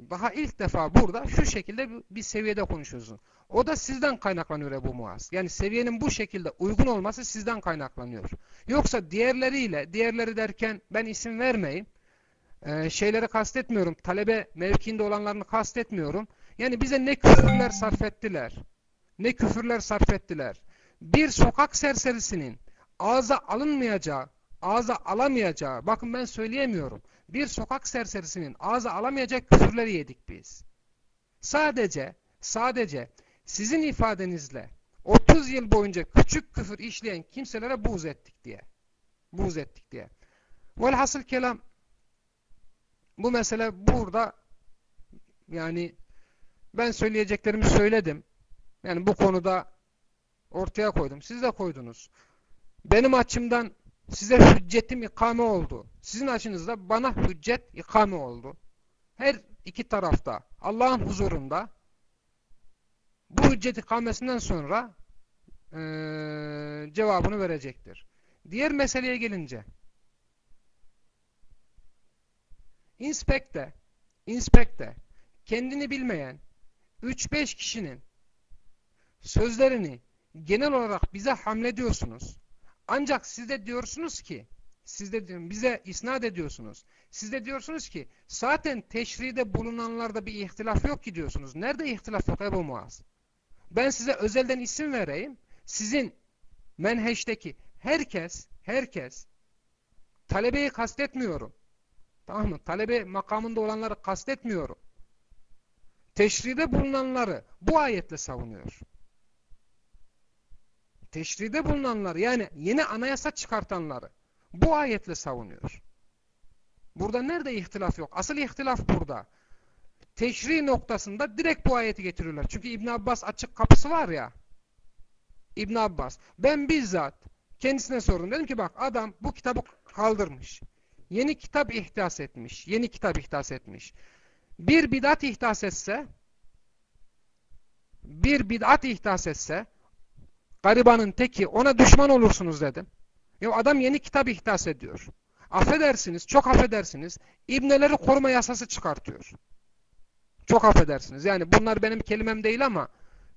Daha ilk defa burada şu şekilde bir seviyede konuşuyoruz. O da sizden kaynaklanıyor Ebu Muaz. Yani seviyenin bu şekilde uygun olması sizden kaynaklanıyor. Yoksa diğerleriyle, diğerleri derken ben isim vermeyeyim. Ee, şeyleri kastetmiyorum. Talebe mevkiinde olanlarını kastetmiyorum. Yani bize ne küfürler sarf ettiler. Ne küfürler sarf ettiler. Bir sokak serserisinin ağza alınmayacağı, ağza alamayacağı, bakın ben söyleyemiyorum. Bir sokak serserisinin ağza alamayacak küfürleri yedik biz. Sadece, sadece sizin ifadenizle 30 yıl boyunca küçük küfür işleyen kimselere buğz ettik diye. Buğz ettik diye. Velhasıl kelam bu mesele burada yani ben söyleyeceklerimi söyledim. Yani bu konuda ortaya koydum. Siz de koydunuz. Benim açımdan size hüccetim ikame oldu. Sizin açınızda bana hüccet ikame oldu. Her iki tarafta Allah'ın huzurunda bu hüccet ikamesinden sonra e, cevabını verecektir. Diğer meseleye gelince inspekte inspekte kendini bilmeyen 3-5 kişinin sözlerini genel olarak bize hamlediyorsunuz. Ancak siz de diyorsunuz ki siz de bize isnat ediyorsunuz. Siz de diyorsunuz ki zaten teşride bulunanlarda bir ihtilaf yok ki diyorsunuz. Nerede ihtilaf yok Ebu Muaz? Ben size özelden isim vereyim. Sizin menheşteki herkes, herkes talebeyi kastetmiyorum. Tamam mı? Talebe makamında olanları kastetmiyorum. Teşride bulunanları bu ayetle savunuyor. Teşride bulunanlar yani yeni anayasa çıkartanları bu ayetle savunuyor. Burada nerede ihtilaf yok? Asıl ihtilaf burada. Teşri noktasında direkt bu ayeti getiriyorlar. Çünkü İbn Abbas açık kapısı var ya. İbn Abbas. Ben bizzat kendisine sordum. Dedim ki bak adam bu kitabı kaldırmış. Yeni kitap ihdas etmiş. Yeni kitap ihdas etmiş. Bir bidat ihdas etse bir bid'at ihdas etse garibanın teki ona düşman olursunuz dedim. Ya adam yeni kitap ihdas ediyor. Affedersiniz, çok affedersiniz. İbneleri koruma yasası çıkartıyor. Çok affedersiniz. Yani bunlar benim kelimem değil ama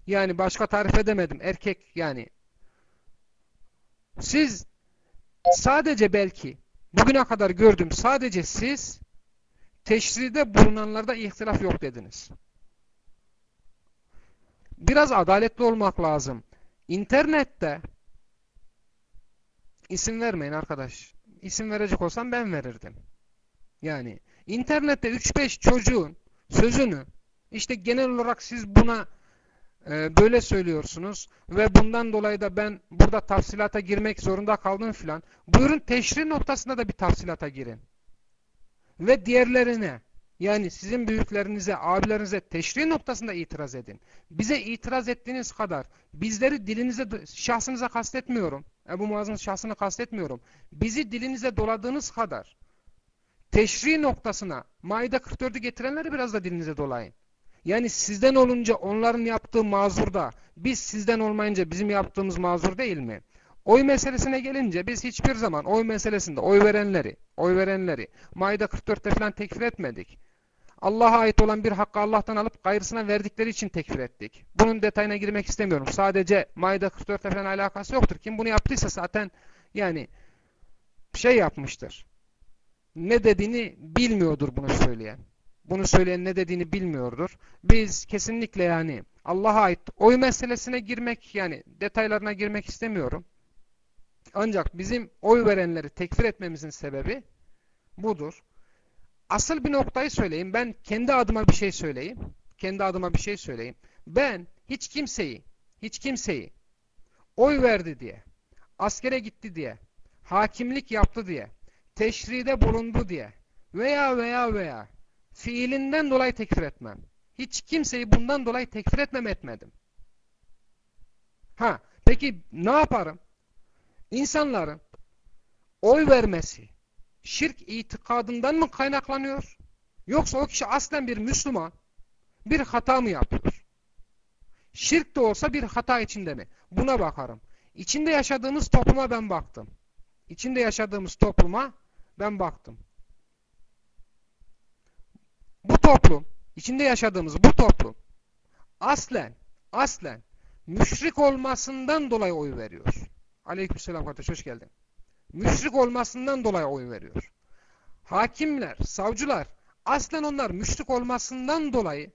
yani başka tarif edemedim. Erkek yani. Siz sadece belki bugüne kadar gördüm sadece siz teşride bulunanlarda ihtilaf yok dediniz. Biraz adaletli olmak lazım. İnternette isim vermeyin arkadaş. İsim verecek olsam ben verirdim. Yani internette 3-5 çocuğun sözünü işte genel olarak siz buna e, böyle söylüyorsunuz ve bundan dolayı da ben burada tafsilata girmek zorunda kaldım filan. Buyurun teşri noktasında da bir tafsilata girin. Ve diğerlerine yani sizin büyüklerinize, abilerinize teşri noktasında itiraz edin. Bize itiraz ettiğiniz kadar bizleri dilinize, şahsınıza kastetmiyorum. Ebu Muaz'ın şahsını kastetmiyorum. Bizi dilinize doladığınız kadar teşri noktasına Maide 44'ü getirenleri biraz da dilinize dolayın. Yani sizden olunca onların yaptığı mazur da biz sizden olmayınca bizim yaptığımız mazur değil mi? Oy meselesine gelince biz hiçbir zaman oy meselesinde oy verenleri, oy verenleri Maide 44'te falan tekfir etmedik. Allah'a ait olan bir hakkı Allah'tan alıp gayrısına verdikleri için tekfir ettik. Bunun detayına girmek istemiyorum. Sadece Maide 44 falan alakası yoktur. Kim bunu yaptıysa zaten yani şey yapmıştır. Ne dediğini bilmiyordur bunu söyleyen. Bunu söyleyen ne dediğini bilmiyordur. Biz kesinlikle yani Allah'a ait oy meselesine girmek yani detaylarına girmek istemiyorum. Ancak bizim oy verenleri tekfir etmemizin sebebi budur asıl bir noktayı söyleyeyim. Ben kendi adıma bir şey söyleyeyim. Kendi adıma bir şey söyleyeyim. Ben hiç kimseyi, hiç kimseyi oy verdi diye, askere gitti diye, hakimlik yaptı diye, teşride bulundu diye veya veya veya fiilinden dolayı tekfir etmem. Hiç kimseyi bundan dolayı tekfir etmem etmedim. Ha, peki ne yaparım? İnsanların oy vermesi, şirk itikadından mı kaynaklanıyor? Yoksa o kişi aslen bir Müslüman bir hata mı yapıyor? Şirk de olsa bir hata içinde mi? Buna bakarım. İçinde yaşadığımız topluma ben baktım. İçinde yaşadığımız topluma ben baktım. Bu toplum, içinde yaşadığımız bu toplum aslen, aslen müşrik olmasından dolayı oy veriyor. Aleykümselam kardeş hoş geldin müşrik olmasından dolayı oy veriyor. Hakimler, savcılar aslen onlar müşrik olmasından dolayı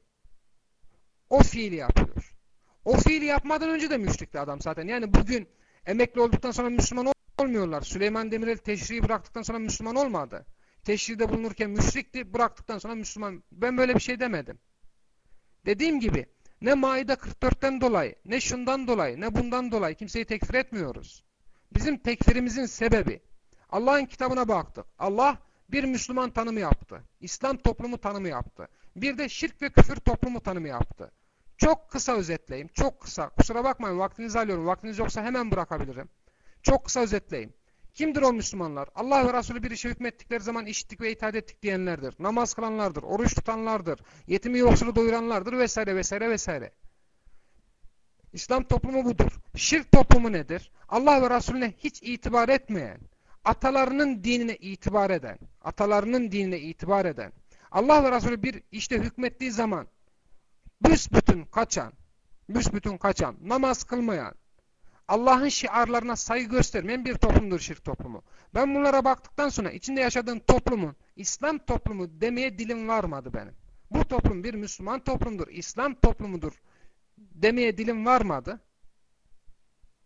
o fiili yapıyor. O fiili yapmadan önce de müşrikti adam zaten. Yani bugün emekli olduktan sonra Müslüman olmuyorlar. Süleyman Demirel teşriği bıraktıktan sonra Müslüman olmadı. Teşride bulunurken müşrikti, bıraktıktan sonra Müslüman. Ben böyle bir şey demedim. Dediğim gibi ne Maide 44'ten dolayı, ne şundan dolayı, ne bundan dolayı kimseyi tekfir etmiyoruz. Bizim tekfirimizin sebebi Allah'ın kitabına baktık. Allah bir Müslüman tanımı yaptı. İslam toplumu tanımı yaptı. Bir de şirk ve küfür toplumu tanımı yaptı. Çok kısa özetleyeyim. Çok kısa. Kusura bakmayın vaktinizi alıyorum. Vaktiniz yoksa hemen bırakabilirim. Çok kısa özetleyeyim. Kimdir o Müslümanlar? Allah ve Resulü bir işe hükmettikleri zaman işittik ve itaat ettik diyenlerdir. Namaz kılanlardır, oruç tutanlardır, yetimi yoksulu doyuranlardır vesaire vesaire vesaire. İslam toplumu budur. Şirk toplumu nedir? Allah ve Resulüne hiç itibar etmeyen, atalarının dinine itibar eden, atalarının dinine itibar eden, Allah ve Resulü bir işte hükmettiği zaman büsbütün kaçan, büsbütün kaçan, namaz kılmayan, Allah'ın şiarlarına saygı göstermeyen bir toplumdur şirk toplumu. Ben bunlara baktıktan sonra içinde yaşadığım toplumun İslam toplumu demeye dilim varmadı benim. Bu toplum bir Müslüman toplumdur, İslam toplumudur demeye dilim varmadı.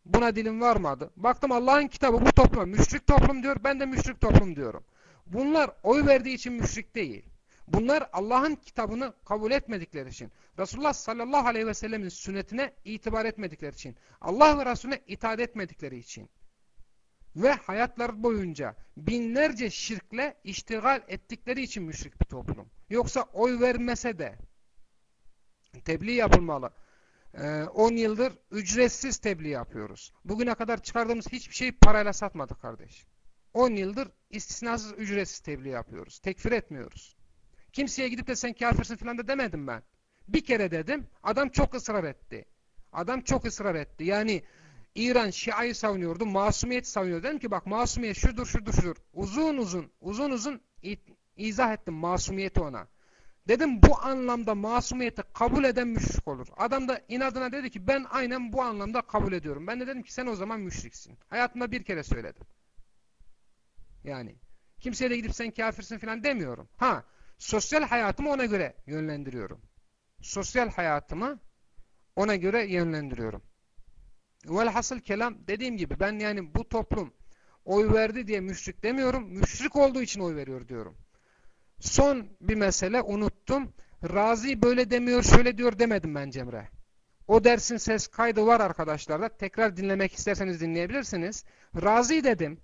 Buna dilim varmadı. Baktım Allah'ın kitabı bu topluma müşrik toplum diyor. Ben de müşrik toplum diyorum. Bunlar oy verdiği için müşrik değil. Bunlar Allah'ın kitabını kabul etmedikleri için, Resulullah sallallahu aleyhi ve sellemin sünnetine itibar etmedikleri için, Allah ve Resulüne itaat etmedikleri için ve hayatları boyunca binlerce şirkle iştigal ettikleri için müşrik bir toplum. Yoksa oy vermese de tebliğ yapılmalı. 10 ee, yıldır ücretsiz tebliğ yapıyoruz. Bugüne kadar çıkardığımız hiçbir şeyi parayla satmadık kardeş. 10 yıldır istisnasız ücretsiz tebliğ yapıyoruz. Tekfir etmiyoruz. Kimseye gidip de sen kafirsin falan da demedim ben. Bir kere dedim. Adam çok ısrar etti. Adam çok ısrar etti. Yani İran Şia'yı savunuyordu. Masumiyet savunuyordu. Dedim ki bak masumiyet şudur şudur şudur. Uzun uzun uzun uzun izah ettim masumiyeti ona. Dedim bu anlamda masumiyeti kabul eden müşrik olur. Adam da inadına dedi ki ben aynen bu anlamda kabul ediyorum. Ben de dedim ki sen o zaman müşriksin. Hayatımda bir kere söyledim. Yani kimseye de gidip sen kafirsin falan demiyorum. Ha sosyal hayatımı ona göre yönlendiriyorum. Sosyal hayatımı ona göre yönlendiriyorum. Velhasıl kelam dediğim gibi ben yani bu toplum oy verdi diye müşrik demiyorum. Müşrik olduğu için oy veriyor diyorum. Son bir mesele unuttum. Razi böyle demiyor şöyle diyor demedim ben Cemre. O dersin ses kaydı var arkadaşlar Tekrar dinlemek isterseniz dinleyebilirsiniz. Razi dedim.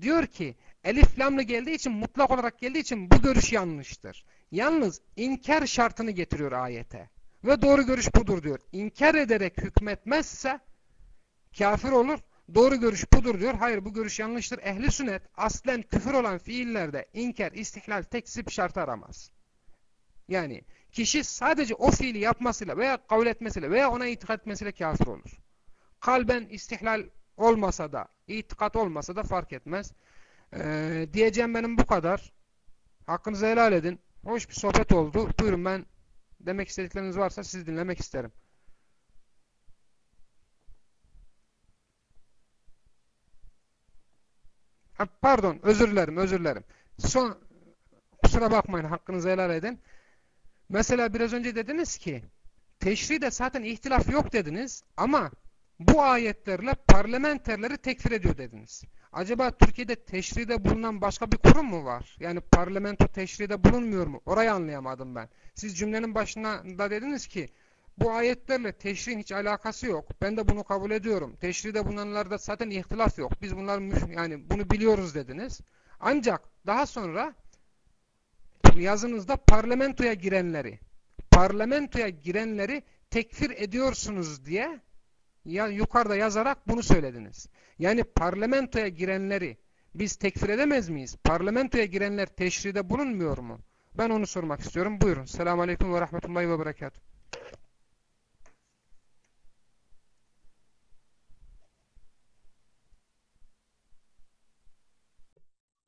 Diyor ki elif lamlı geldiği için mutlak olarak geldiği için bu görüş yanlıştır. Yalnız inkar şartını getiriyor ayete. Ve doğru görüş budur diyor. İnkar ederek hükmetmezse kafir olur. Doğru görüş budur diyor. Hayır bu görüş yanlıştır. Ehli sünnet aslen küfür olan fiillerde inkar, istihlal, tekzip şartı aramaz. Yani kişi sadece o fiili yapmasıyla veya kabul etmesiyle veya ona itikat etmesiyle kafir olur. Kalben istihlal olmasa da, itikat olmasa da fark etmez. Ee, diyeceğim benim bu kadar. Hakkınızı helal edin. Hoş bir sohbet oldu. Buyurun ben demek istedikleriniz varsa sizi dinlemek isterim. Pardon özür dilerim özür dilerim. Son, kusura bakmayın hakkınızı helal edin. Mesela biraz önce dediniz ki teşride zaten ihtilaf yok dediniz ama bu ayetlerle parlamenterleri tekfir ediyor dediniz. Acaba Türkiye'de teşride bulunan başka bir kurum mu var? Yani parlamento teşride bulunmuyor mu? Orayı anlayamadım ben. Siz cümlenin başında da dediniz ki bu ayetlerle teşriğin hiç alakası yok. Ben de bunu kabul ediyorum. Teşride bulunanlarda zaten ihtilaf yok. Biz bunlar yani bunu biliyoruz dediniz. Ancak daha sonra yazınızda parlamentoya girenleri parlamentoya girenleri tekfir ediyorsunuz diye ya yukarıda yazarak bunu söylediniz. Yani parlamentoya girenleri biz tekfir edemez miyiz? Parlamentoya girenler teşride bulunmuyor mu? Ben onu sormak istiyorum. Buyurun. Selamun Aleyküm ve Rahmetullahi ve Berekatuhu.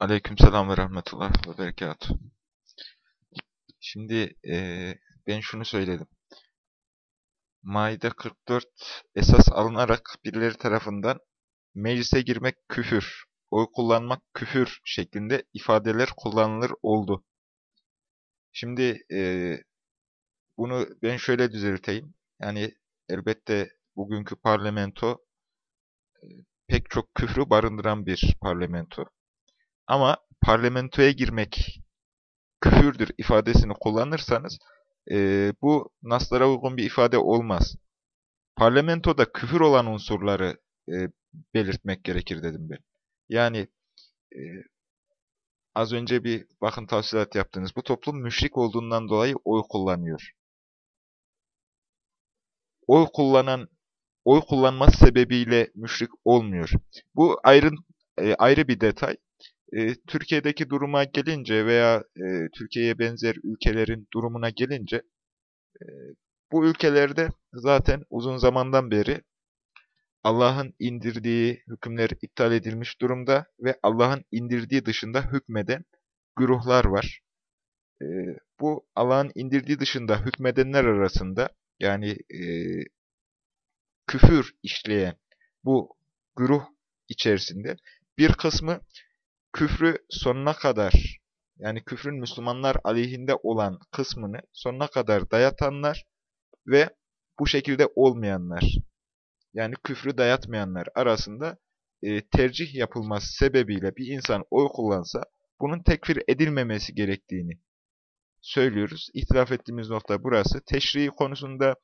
Aleykümselam ve rahmetullah ve berekatuhu. Şimdi e, ben şunu söyledim. Maide 44 esas alınarak birileri tarafından meclise girmek küfür, oy kullanmak küfür şeklinde ifadeler kullanılır oldu. Şimdi e, bunu ben şöyle düzelteyim. Yani elbette bugünkü parlamento e, pek çok küfrü barındıran bir parlamento. Ama parlamentoya girmek küfürdür ifadesini kullanırsanız e, bu naslara uygun bir ifade olmaz. Parlamentoda küfür olan unsurları e, belirtmek gerekir dedim ben. Yani e, az önce bir bakın tavsilat yaptınız. Bu toplum müşrik olduğundan dolayı oy kullanıyor. Oy kullanan oy kullanması sebebiyle müşrik olmuyor. Bu ayrı, e, ayrı bir detay. E, Türkiye'deki duruma gelince veya e, Türkiye'ye benzer ülkelerin durumuna gelince e, bu ülkelerde zaten uzun zamandan beri Allah'ın indirdiği hükümler iptal edilmiş durumda ve Allah'ın indirdiği dışında hükmeden güruhlar var. E, bu Allah'ın indirdiği dışında hükmedenler arasında yani e, küfür işleyen bu güruh içerisinde bir kısmı küfrü sonuna kadar yani küfrün Müslümanlar aleyhinde olan kısmını sonuna kadar dayatanlar ve bu şekilde olmayanlar yani küfrü dayatmayanlar arasında e, tercih yapılması sebebiyle bir insan oy kullansa bunun tekfir edilmemesi gerektiğini söylüyoruz. İhtilaf ettiğimiz nokta burası. Teşrii konusunda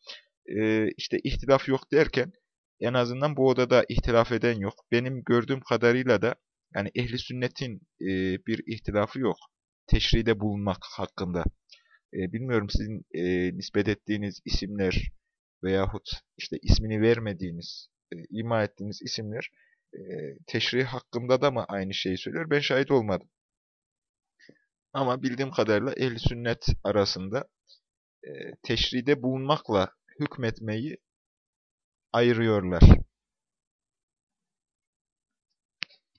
e, işte ihtilaf yok derken en azından bu odada ihtilaf eden yok. Benim gördüğüm kadarıyla da yani ehli sünnetin e, bir ihtilafı yok. Teşride bulunmak hakkında. E, bilmiyorum sizin e, nispet ettiğiniz isimler veyahut işte ismini vermediğiniz, e, ima ettiğiniz isimler e, teşri hakkında da mı aynı şeyi söylüyor? Ben şahit olmadım. Ama bildiğim kadarıyla ehli sünnet arasında e, teşride bulunmakla hükmetmeyi ayırıyorlar.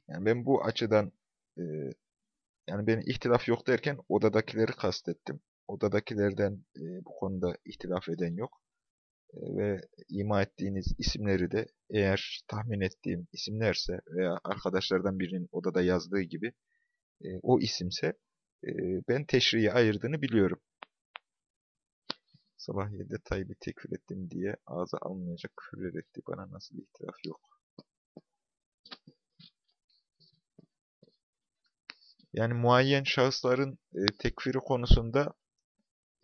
Yani ben bu açıdan e, yani ben ihtilaf yok derken odadakileri kastettim. Odadakilerden e, bu konuda ihtilaf eden yok. E, ve ima ettiğiniz isimleri de eğer tahmin ettiğim isimlerse veya arkadaşlardan birinin odada yazdığı gibi e, o isimse e, ben teşriye ayırdığını biliyorum. Sabah 7'de Tayyip'i tekfir ettim diye ağza almayacak küfürler etti. Bana nasıl ihtilaf yok. Yani muayyen şahısların e, tekfiri konusunda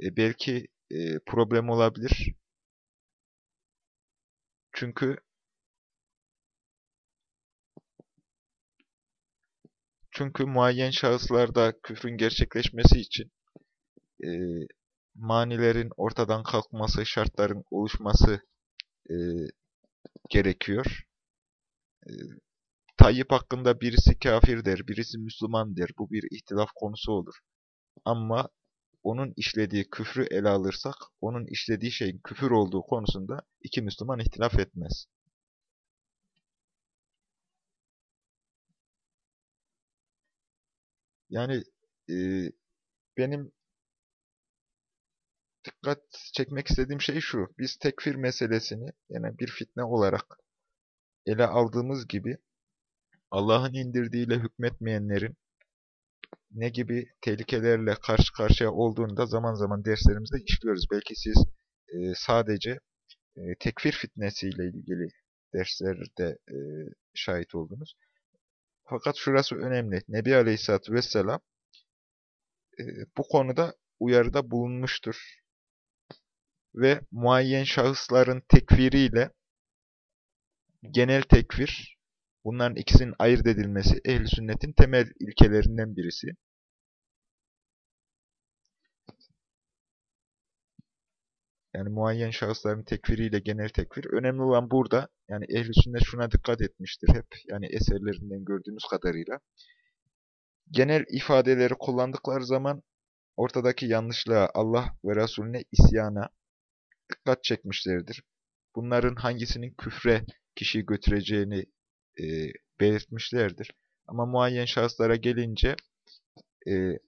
e, belki e, problem olabilir. Çünkü çünkü muayyen şahıslarda küfrün gerçekleşmesi için e, manilerin ortadan kalkması, şartların oluşması e, gerekiyor. E, Tayyip hakkında birisi kafir der, birisi Müslüman der. Bu bir ihtilaf konusu olur. Ama onun işlediği küfrü ele alırsak, onun işlediği şeyin küfür olduğu konusunda iki Müslüman ihtilaf etmez. Yani e, benim dikkat çekmek istediğim şey şu. Biz tekfir meselesini yani bir fitne olarak ele aldığımız gibi Allah'ın indirdiğiyle hükmetmeyenlerin ne gibi tehlikelerle karşı karşıya olduğunu da zaman zaman derslerimizde işliyoruz. Belki siz e, sadece e, tekfir fitnesiyle ilgili derslerde e, şahit oldunuz. Fakat şurası önemli. Nebi Aleyhisselatü Vesselam e, bu konuda uyarıda bulunmuştur. Ve muayyen şahısların tekfiriyle genel tekfir, bunların ikisinin ayırt edilmesi ehl sünnetin temel ilkelerinden birisi. Yani muayyen şahısların tekfiriyle genel tekfir. Önemli olan burada, yani ehl sünnet şuna dikkat etmiştir hep, yani eserlerinden gördüğümüz kadarıyla. Genel ifadeleri kullandıkları zaman ortadaki yanlışlığa, Allah ve Resulüne isyana dikkat çekmişlerdir. Bunların hangisinin küfre kişiyi götüreceğini e, belirtmişlerdir. Ama muayyen şahıslara gelince e,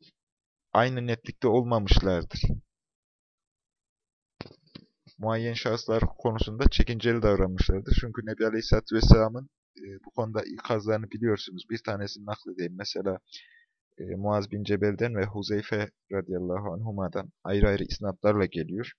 aynı netlikte olmamışlardır muayyen şahıslar konusunda çekinceli davranmışlardır. Çünkü Nebi Aleyhisselatü Vesselam'ın e, bu konuda ikazlarını biliyorsunuz. Bir tanesini nakledeyim. Mesela e, Muaz bin Cebel'den ve Huzeyfe radıyallahu anhuma'dan ayrı ayrı isnatlarla geliyor.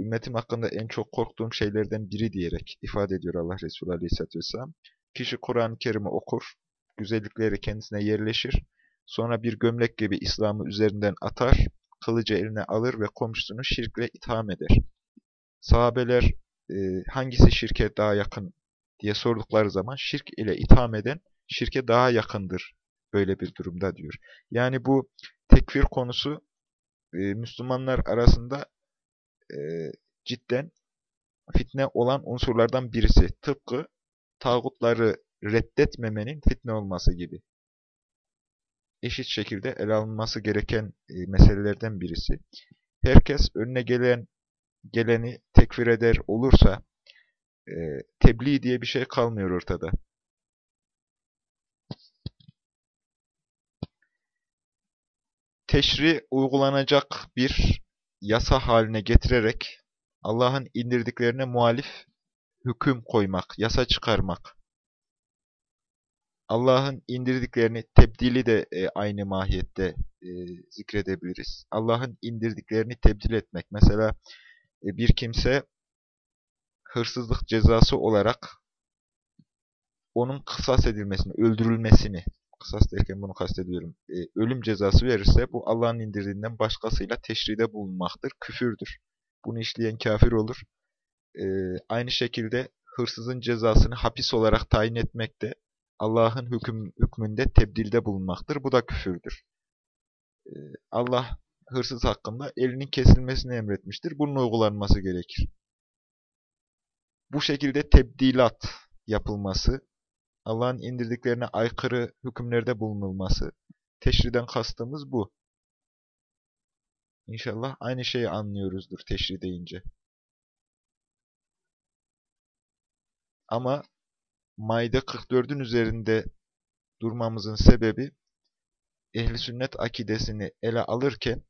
Ümmetim hakkında en çok korktuğum şeylerden biri diyerek ifade ediyor Allah Resulü Aleyhisselatü Vesselam. Kişi Kur'an-ı Kerim'i okur, güzellikleri kendisine yerleşir, sonra bir gömlek gibi İslam'ı üzerinden atar, kılıcı eline alır ve komşusunu şirkle itham eder. Sahabeler e, hangisi şirke daha yakın diye sordukları zaman şirk ile itham eden şirke daha yakındır böyle bir durumda diyor. Yani bu tekfir konusu e, Müslümanlar arasında e, cidden fitne olan unsurlardan birisi. Tıpkı tağutları reddetmemenin fitne olması gibi. Eşit şekilde ele alınması gereken e, meselelerden birisi. Herkes önüne gelen geleni tekfir eder olursa e, tebliğ diye bir şey kalmıyor ortada. Teşri uygulanacak bir yasa haline getirerek Allah'ın indirdiklerine muhalif hüküm koymak, yasa çıkarmak. Allah'ın indirdiklerini tebdili de e, aynı mahiyette e, zikredebiliriz. Allah'ın indirdiklerini tebdil etmek. Mesela e, bir kimse hırsızlık cezası olarak onun kısas edilmesini, öldürülmesini, kısas derken bunu kastediyorum, e, ölüm cezası verirse bu Allah'ın indirdiğinden başkasıyla teşride bulunmaktır, küfürdür. Bunu işleyen kafir olur. E, aynı şekilde hırsızın cezasını hapis olarak tayin etmek de Allah'ın hüküm, hükmünde tebdilde bulunmaktır. Bu da küfürdür. E, Allah hırsız hakkında elinin kesilmesini emretmiştir. Bunun uygulanması gerekir. Bu şekilde tebdilat yapılması, Allah'ın indirdiklerine aykırı hükümlerde bulunulması, teşriden kastımız bu. İnşallah aynı şeyi anlıyoruzdur teşri deyince. Ama Maide 44'ün üzerinde durmamızın sebebi ehli sünnet akidesini ele alırken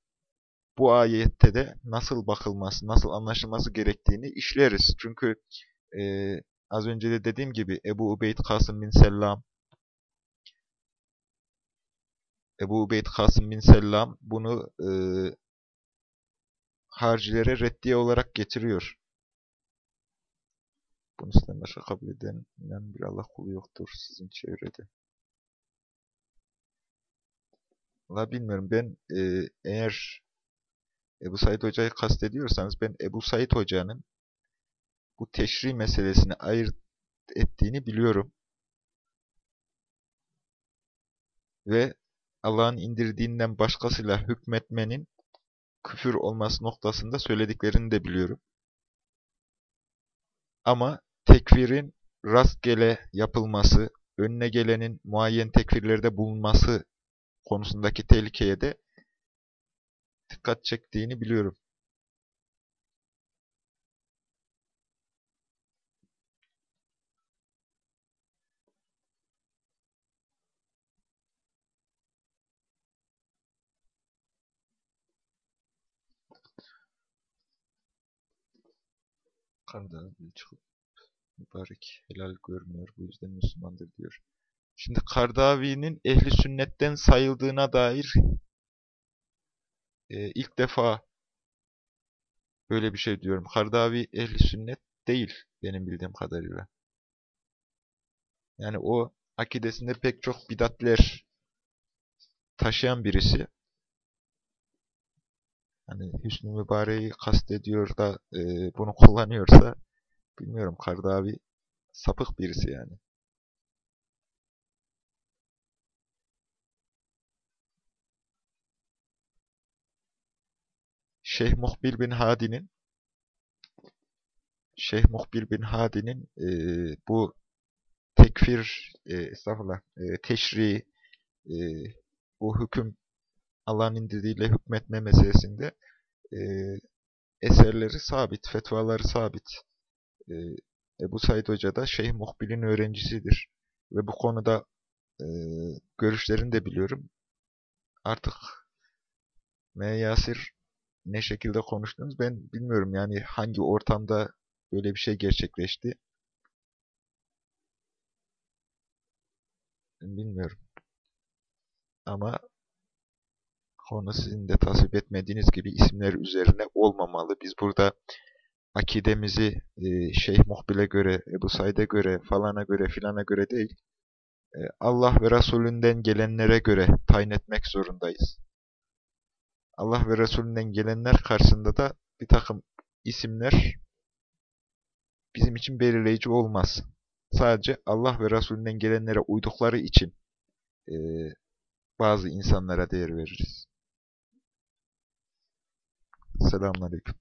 bu ayette de nasıl bakılması, nasıl anlaşılması gerektiğini işleriz. Çünkü e, az önce de dediğim gibi Ebu Ubeyd Kasım bin Sellam Ebu Ubeyd Kasım bin Sellam bunu e, harcilere reddiye olarak getiriyor. Bunu sizden başka kabul eden bir Allah kulu yoktur sizin çevrede. Valla bilmiyorum. Ben e, eğer Ebu Said Hoca'yı kastediyorsanız ben Ebu Said Hoca'nın bu teşri meselesini ayırt ettiğini biliyorum. Ve Allah'ın indirdiğinden başkasıyla hükmetmenin küfür olması noktasında söylediklerini de biliyorum. Ama tekfirin rastgele yapılması, önüne gelenin muayyen tekfirlerde bulunması konusundaki tehlikeye de dikkat çektiğini biliyorum. Kardavi çıkıp mübarek helal görmüyor bu yüzden Müslümandır diyor. Şimdi Kardavi'nin ehli sünnetten sayıldığına dair e, ilk defa böyle bir şey diyorum. Kardavi ehli sünnet değil benim bildiğim kadarıyla. Yani o akidesinde pek çok bidatler taşıyan birisi. Hani Hüsnü Mübarek'i kastediyor da e, bunu kullanıyorsa bilmiyorum Kardavi sapık birisi yani. Şeyh Muhbil bin Hadi'nin Şeyh Muhbil bin Hadi'nin e, bu tekfir, e, estağfurullah, e, teşri, e, bu hüküm Allah'ın indirdiğiyle hükmetme meselesinde e, eserleri sabit, fetvaları sabit. E, Ebu Said Hoca da Şeyh Muhbil'in öğrencisidir. Ve bu konuda e, görüşlerini de biliyorum. Artık M. Yasir ne şekilde konuştunuz ben bilmiyorum. Yani hangi ortamda böyle bir şey gerçekleşti. Bilmiyorum. Ama konu sizin de tasvip etmediğiniz gibi isimler üzerine olmamalı. Biz burada akidemizi e, Şeyh Muhbil'e göre, Ebu Said'e göre, falana göre, filana göre değil, e, Allah ve Resulünden gelenlere göre tayin etmek zorundayız. Allah ve Resulünden gelenler karşısında da bir takım isimler bizim için belirleyici olmaz. Sadece Allah ve Resulünden gelenlere uydukları için e, bazı insanlara değer veririz. Selamun Aleyküm.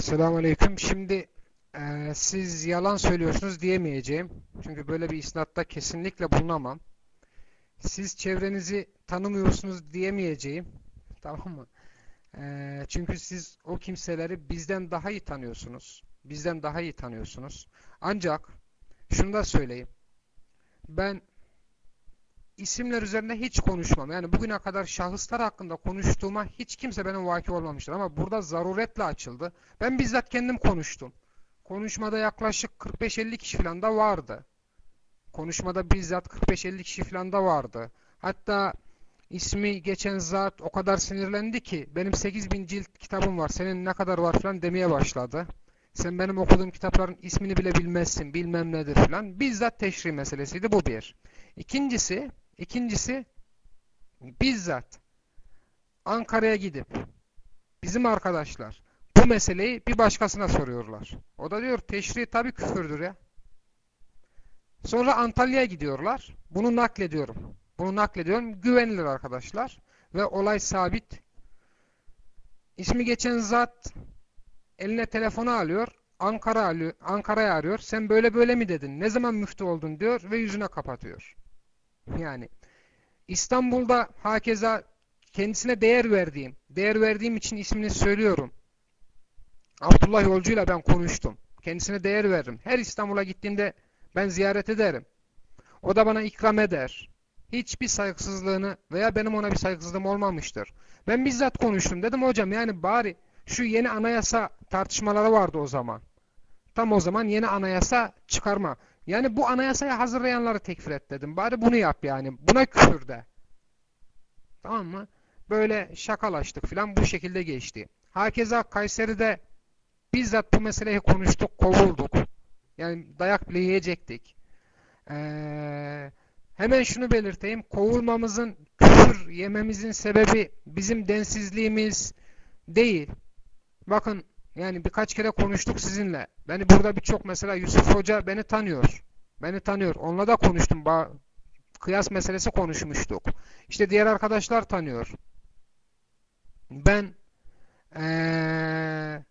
Selamünaleyküm. Şimdi e, siz yalan söylüyorsunuz diyemeyeceğim. Çünkü böyle bir isnatta kesinlikle bulunamam. Siz çevrenizi tanımıyorsunuz diyemeyeceğim. Tamam mı? E, çünkü siz o kimseleri bizden daha iyi tanıyorsunuz. Bizden daha iyi tanıyorsunuz. Ancak şunu da söyleyeyim. Ben isimler üzerinde hiç konuşmam. Yani bugüne kadar şahıslar hakkında konuştuğuma hiç kimse benim vakıf olmamıştır. Ama burada zaruretle açıldı. Ben bizzat kendim konuştum. Konuşmada yaklaşık 45-50 kişi falan da vardı. Konuşmada bizzat 45-50 kişi falan da vardı. Hatta ismi geçen zat o kadar sinirlendi ki benim 8000 cilt kitabım var senin ne kadar var falan demeye başladı. Sen benim okuduğum kitapların ismini bile bilmezsin bilmem nedir falan. Bizzat teşri meselesiydi bu bir. İkincisi İkincisi bizzat Ankara'ya gidip bizim arkadaşlar bu meseleyi bir başkasına soruyorlar. O da diyor teşri tabii küfürdür ya. Sonra Antalya'ya gidiyorlar. Bunu naklediyorum. Bunu naklediyorum. Güvenilir arkadaşlar. Ve olay sabit. İsmi geçen zat eline telefonu alıyor. Ankara Ankara'ya arıyor. Sen böyle böyle mi dedin? Ne zaman müftü oldun diyor ve yüzüne kapatıyor. Yani İstanbul'da hakeza kendisine değer verdiğim, değer verdiğim için ismini söylüyorum. Abdullah Yolcu'yla ben konuştum. Kendisine değer veririm. Her İstanbul'a gittiğimde ben ziyaret ederim. O da bana ikram eder. Hiçbir saygısızlığını veya benim ona bir saygısızlığım olmamıştır. Ben bizzat konuştum. Dedim hocam yani bari şu yeni anayasa tartışmaları vardı o zaman. Tam o zaman yeni anayasa çıkarma. Yani bu anayasayı hazırlayanları tekfir et dedim. Bari bunu yap yani. Buna küfür de. Tamam mı? Böyle şakalaştık filan bu şekilde geçti. Hakeza Kayseri'de bizzat bu meseleyi konuştuk, kovulduk. Yani dayak bile yiyecektik. Ee, hemen şunu belirteyim. Kovulmamızın, küfür yememizin sebebi bizim densizliğimiz değil. Bakın yani birkaç kere konuştuk sizinle. Beni burada birçok mesela Yusuf Hoca beni tanıyor. Beni tanıyor. Onunla da konuştum. Ba kıyas meselesi konuşmuştuk. İşte diğer arkadaşlar tanıyor. Ben ee,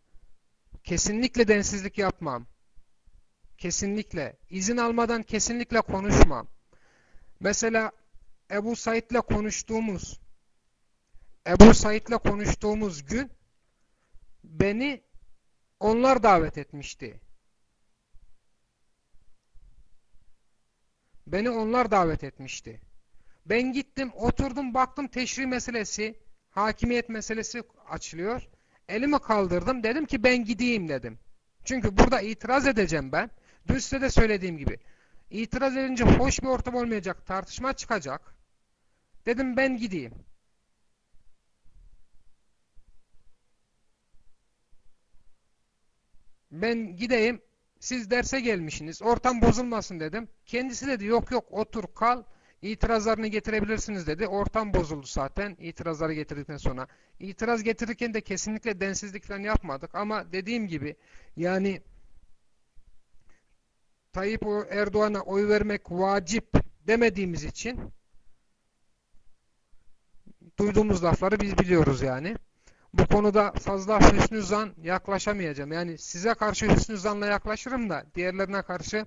kesinlikle densizlik yapmam. Kesinlikle. izin almadan kesinlikle konuşmam. Mesela Ebu Said'le konuştuğumuz Ebu Said'le konuştuğumuz gün beni onlar davet etmişti. Beni onlar davet etmişti. Ben gittim, oturdum, baktım teşri meselesi, hakimiyet meselesi açılıyor. Elimi kaldırdım, dedim ki ben gideyim dedim. Çünkü burada itiraz edeceğim ben. Dün size de söylediğim gibi. İtiraz edince hoş bir ortam olmayacak, tartışma çıkacak. Dedim ben gideyim. Ben gideyim, siz derse gelmişsiniz, ortam bozulmasın dedim. Kendisi dedi yok yok otur kal, itirazlarını getirebilirsiniz dedi. Ortam bozuldu zaten itirazları getirdikten sonra. İtiraz getirirken de kesinlikle densizlik falan yapmadık ama dediğim gibi yani Tayyip Erdoğan'a oy vermek vacip demediğimiz için duyduğumuz lafları biz biliyoruz yani. Bu konuda fazla hüsnü zan yaklaşamayacağım. Yani size karşı hüsnü zanla yaklaşırım da diğerlerine karşı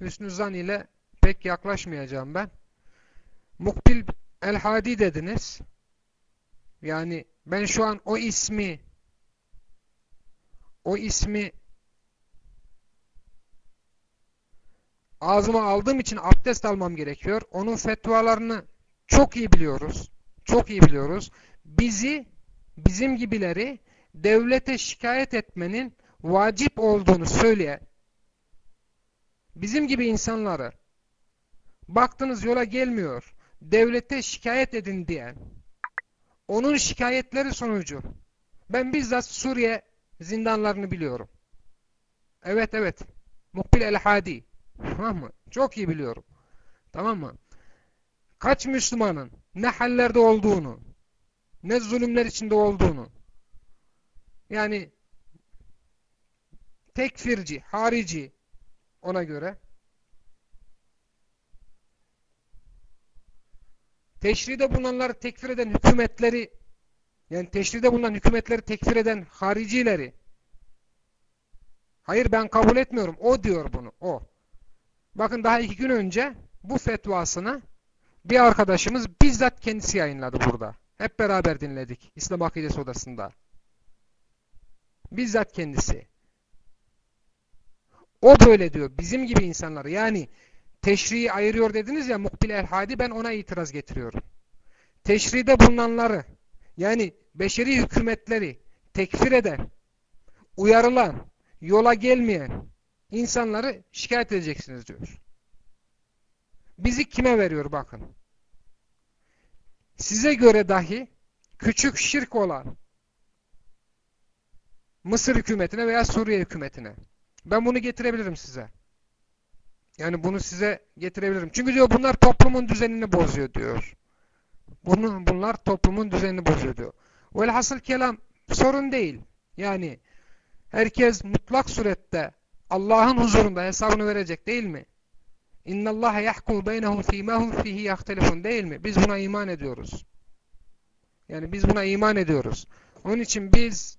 hüsnü zan ile pek yaklaşmayacağım ben. Mukbil el-Hadi dediniz. Yani ben şu an o ismi o ismi ağzıma aldığım için abdest almam gerekiyor. Onun fetvalarını çok iyi biliyoruz. Çok iyi biliyoruz. Bizi, bizim gibileri devlete şikayet etmenin vacip olduğunu söyleyen, bizim gibi insanları baktınız yola gelmiyor, devlete şikayet edin diyen, onun şikayetleri sonucu ben bizzat Suriye zindanlarını biliyorum. Evet evet. Mukbil el-Hadi. Tamam mı? Çok iyi biliyorum. Tamam mı? Kaç Müslümanın ne hallerde olduğunu, ne zulümler içinde olduğunu, yani tekfirci, harici ona göre teşride bulunanları tekfir eden hükümetleri yani teşride bulunan hükümetleri tekfir eden haricileri hayır ben kabul etmiyorum. O diyor bunu. O. Bakın daha iki gün önce bu fetvasını bir arkadaşımız bizzat kendisi yayınladı burada. Hep beraber dinledik İslam Akidesi Odası'nda. Bizzat kendisi. O böyle diyor. Bizim gibi insanlar yani teşriği ayırıyor dediniz ya Mukbil el-Hadi ben ona itiraz getiriyorum. Teşride bulunanları yani beşeri hükümetleri tekfir eden, uyarılan, yola gelmeyen insanları şikayet edeceksiniz diyor. Bizi kime veriyor bakın. Size göre dahi küçük şirk olan Mısır hükümetine veya Suriye hükümetine. Ben bunu getirebilirim size. Yani bunu size getirebilirim. Çünkü diyor bunlar toplumun düzenini bozuyor diyor. Bunu, bunlar toplumun düzenini bozuyor diyor. Velhasıl kelam sorun değil. Yani herkes mutlak surette Allah'ın huzurunda hesabını verecek değil mi? İnna Allah yahkumu beynehum fîmâ hum fîhî yahtelifun değil mi? Biz buna iman ediyoruz. Yani biz buna iman ediyoruz. Onun için biz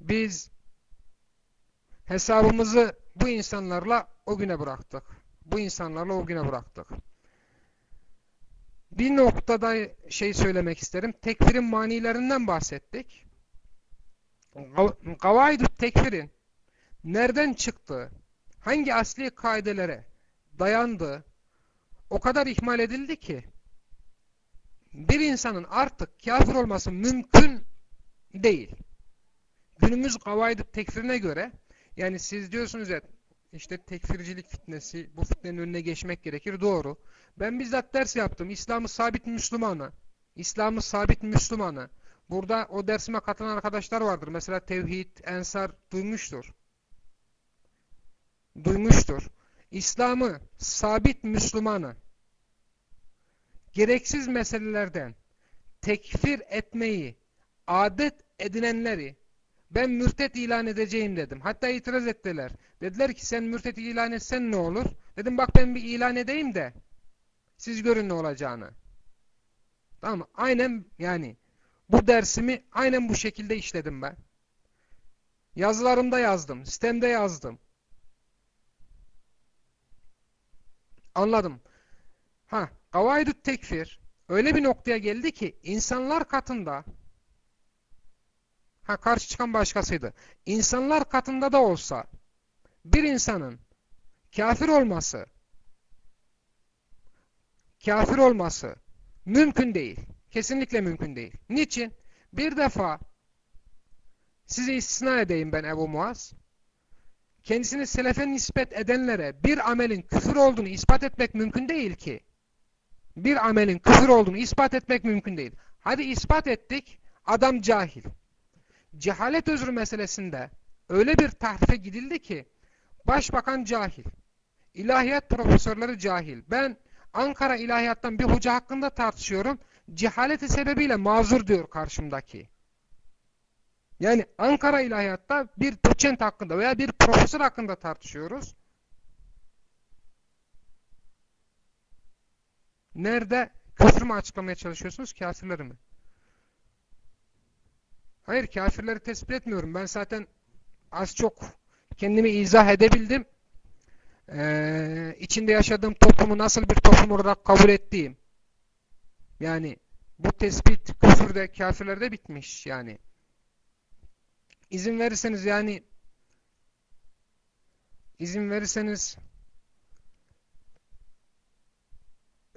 biz hesabımızı bu insanlarla o güne bıraktık. Bu insanlarla o güne bıraktık. Bir noktada şey söylemek isterim. Tekfirin manilerinden bahsettik. Kavaidü tekfirin nereden çıktı? Hangi asli kaidelere dayandı? O kadar ihmal edildi ki bir insanın artık kafir olması mümkün değil. Günümüz kavaidü tekfirine göre yani siz diyorsunuz ya işte tekfircilik fitnesi, bu fitnenin önüne geçmek gerekir. Doğru. Ben bizzat ders yaptım. İslam'ı sabit Müslümanı. İslam'ı sabit Müslümanı. Burada o dersime katılan arkadaşlar vardır. Mesela Tevhid, Ensar duymuştur. Duymuştur. İslam'ı sabit Müslümanı gereksiz meselelerden tekfir etmeyi adet edinenleri ben mürtet ilan edeceğim dedim. Hatta itiraz ettiler. Dediler ki sen mürtet ilan etsen ne olur? Dedim bak ben bir ilan edeyim de siz görün ne olacağını. Tamam? Aynen yani bu dersimi aynen bu şekilde işledim ben. Yazılarımda yazdım. Sistemde yazdım. Anladım. Ha, kavaydü tekfir öyle bir noktaya geldi ki insanlar katında ha karşı çıkan başkasıydı. İnsanlar katında da olsa bir insanın kafir olması kafir olması mümkün değil. Kesinlikle mümkün değil. Niçin? Bir defa size istisna edeyim ben Ebu Muaz. Kendisini selefe nispet edenlere bir amelin küfür olduğunu ispat etmek mümkün değil ki. Bir amelin küfür olduğunu ispat etmek mümkün değil. Hadi ispat ettik, adam cahil. Cehalet özrü meselesinde öyle bir tahrife gidildi ki, başbakan cahil, ilahiyat profesörleri cahil. Ben Ankara ilahiyattan bir hoca hakkında tartışıyorum, cehaleti sebebiyle mazur diyor karşımdaki. Yani Ankara ilahiyatta bir doçent hakkında veya bir profesör hakkında tartışıyoruz. Nerede küfür mü açıklamaya çalışıyorsunuz, kafirleri mi? Hayır, kafirleri tespit etmiyorum. Ben zaten az çok kendimi izah edebildim. Ee, içinde yaşadığım toplumu nasıl bir toplum olarak kabul ettiğim. Yani bu tespit küfürde, kafirlerde bitmiş yani. İzin verirseniz yani izin verirseniz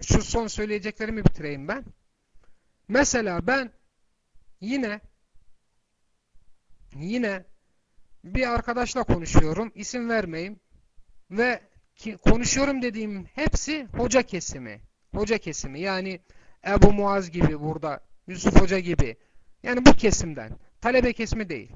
şu son söyleyeceklerimi bitireyim ben. Mesela ben yine yine bir arkadaşla konuşuyorum. isim vermeyeyim. Ve ki, konuşuyorum dediğim hepsi hoca kesimi. Hoca kesimi. Yani Ebu Muaz gibi burada, Yusuf Hoca gibi. Yani bu kesimden. Talebe kesimi değil.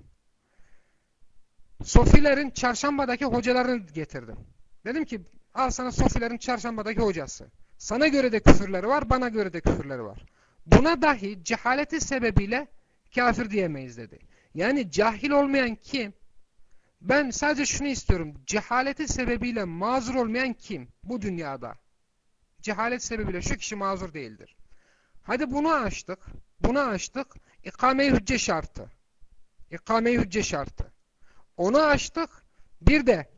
Sofilerin çarşambadaki hocalarını getirdim. Dedim ki al sana Sofilerin çarşambadaki hocası. Sana göre de küfürleri var, bana göre de küfürleri var. Buna dahi cehaleti sebebiyle kafir diyemeyiz dedi. Yani cahil olmayan kim? Ben sadece şunu istiyorum. Cehaleti sebebiyle mazur olmayan kim? Bu dünyada. Cehalet sebebiyle şu kişi mazur değildir. Hadi bunu açtık. Bunu açtık. İkame-i hücce şartı. İkame-i hücce şartı. Onu açtık. Bir de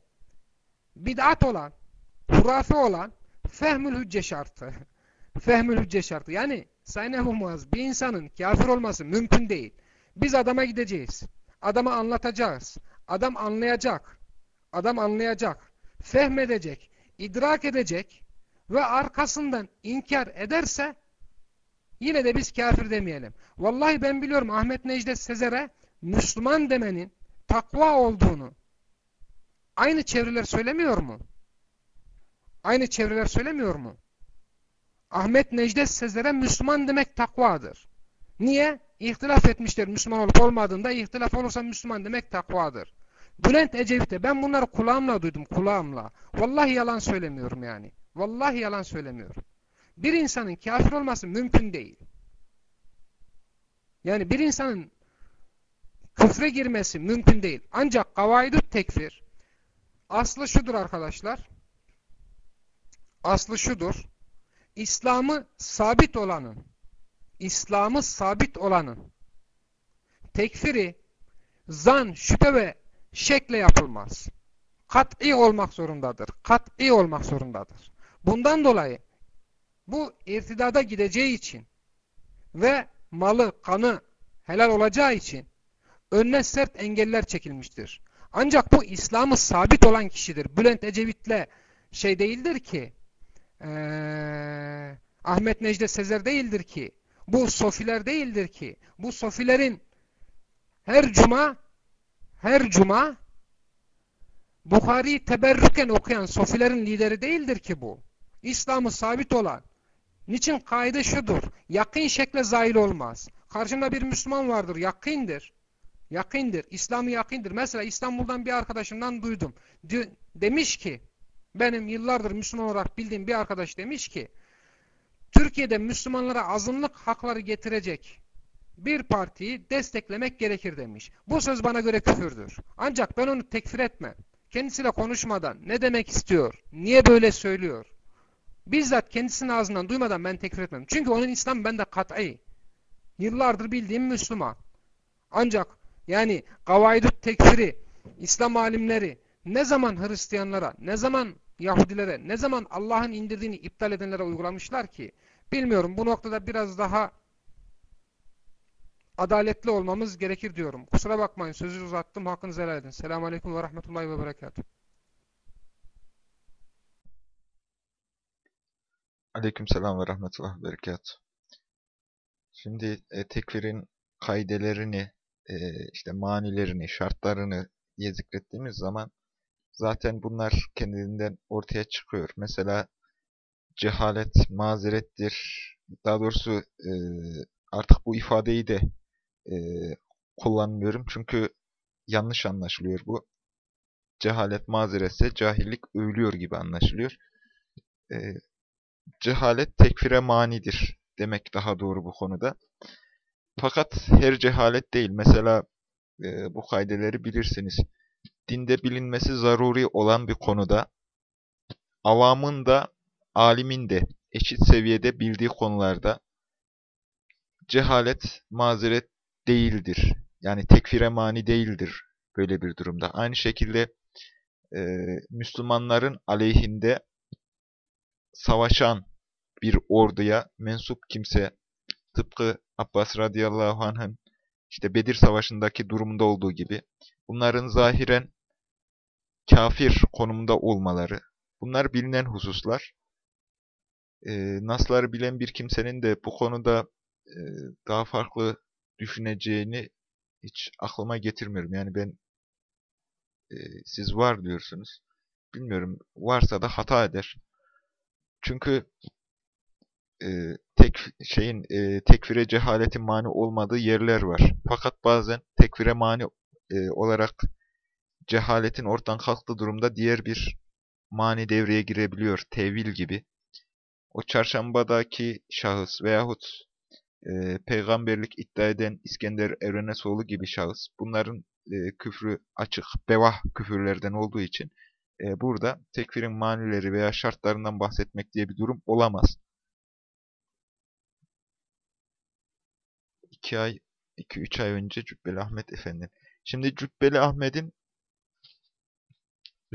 bid'at olan, hurafe olan fehmül hücce şartı. fehmül hücce şartı. Yani Sayın Ebu Muaz bir insanın kafir olması mümkün değil. Biz adama gideceğiz. Adama anlatacağız. Adam anlayacak. Adam anlayacak. Fehmedecek. idrak edecek. Ve arkasından inkar ederse yine de biz kafir demeyelim. Vallahi ben biliyorum Ahmet Necdet Sezer'e Müslüman demenin takva olduğunu aynı çevreler söylemiyor mu? Aynı çevreler söylemiyor mu? Ahmet Necdet Sezer'e Müslüman demek takvadır. Niye? İhtilaf etmişler Müslüman olup olmadığında ihtilaf olursa Müslüman demek takvadır. Bülent Ecevit'e ben bunları kulağımla duydum kulağımla. Vallahi yalan söylemiyorum yani. Vallahi yalan söylemiyorum. Bir insanın kafir olması mümkün değil. Yani bir insanın küfre girmesi mümkün değil. Ancak kavaydü tekfir aslı şudur arkadaşlar. Aslı şudur. İslam'ı sabit olanın İslam'ı sabit olanın tekfiri zan, şüphe ve şekle yapılmaz. Kat'i olmak zorundadır. Kat'i olmak zorundadır. Bundan dolayı bu irtidada gideceği için ve malı, kanı helal olacağı için önüne sert engeller çekilmiştir. Ancak bu İslam'ı sabit olan kişidir. Bülent Ecevit'le şey değildir ki ee, Ahmet Necdet Sezer değildir ki bu sofiler değildir ki bu sofilerin her cuma her cuma Bukhari'yi teberrüken okuyan sofilerin lideri değildir ki bu. İslam'ı sabit olan. Niçin kaide şudur. Yakın şekle zahil olmaz. Karşımda bir Müslüman vardır. Yakındır. Yakındır. İslam'ı yakındır. Mesela İstanbul'dan bir arkadaşımdan duydum. De demiş ki benim yıllardır Müslüman olarak bildiğim bir arkadaş demiş ki Türkiye'de Müslümanlara azınlık hakları getirecek bir partiyi desteklemek gerekir demiş. Bu söz bana göre küfürdür. Ancak ben onu tekfir etmem. Kendisiyle konuşmadan ne demek istiyor, niye böyle söylüyor, bizzat kendisinin ağzından duymadan ben tekfir etmem. Çünkü onun İslam bende kat'i. Yıllardır bildiğim Müslüman. Ancak yani gavaydut tekfiri, İslam alimleri ne zaman Hristiyanlara, ne zaman Yahudilere, ne zaman Allah'ın indirdiğini iptal edenlere uygulamışlar ki? Bilmiyorum bu noktada biraz daha adaletli olmamız gerekir diyorum. Kusura bakmayın sözü uzattım hakkınızı helal edin. Selamun Aleyküm ve Rahmetullahi ve Berekatuhu.
Aleykümselam ve rahmetullah ve berekat. Şimdi e, tekfirin kaidelerini, e, işte manilerini, şartlarını diye zikrettiğimiz zaman zaten bunlar kendiliğinden ortaya çıkıyor. Mesela cehalet mazerettir. Daha doğrusu e, artık bu ifadeyi de e, kullanmıyorum. Çünkü yanlış anlaşılıyor bu. Cehalet mazeretse cahillik övülüyor gibi anlaşılıyor. E, cehalet tekfire manidir demek daha doğru bu konuda. Fakat her cehalet değil. Mesela e, bu kaideleri bilirsiniz. Dinde bilinmesi zaruri olan bir konuda avamın da alimin de eşit seviyede bildiği konularda cehalet mazeret değildir. Yani tekfire mani değildir böyle bir durumda. Aynı şekilde e, Müslümanların aleyhinde savaşan bir orduya mensup kimse tıpkı Abbas radıyallahu anh'ın işte Bedir Savaşı'ndaki durumunda olduğu gibi bunların zahiren kafir konumunda olmaları bunlar bilinen hususlar. E, nasları bilen bir kimsenin de bu konuda e, daha farklı düşüneceğini hiç aklıma getirmiyorum. Yani ben e, siz var diyorsunuz. Bilmiyorum. Varsa da hata eder. Çünkü e, tek şeyin e, tekfire cehaletin mani olmadığı yerler var. Fakat bazen tekfire mani e, olarak cehaletin ortadan kalktığı durumda diğer bir mani devreye girebiliyor. Tevil gibi. O çarşambadaki şahıs veyahut e, peygamberlik iddia eden İskender Evrenesoğlu gibi şahıs bunların e, küfrü açık, bevah küfürlerden olduğu için e, burada tekfirin manileri veya şartlarından bahsetmek diye bir durum olamaz. İki ay, iki üç ay önce Cübbeli Ahmet Efendi. Şimdi Cübbeli Ahmet'in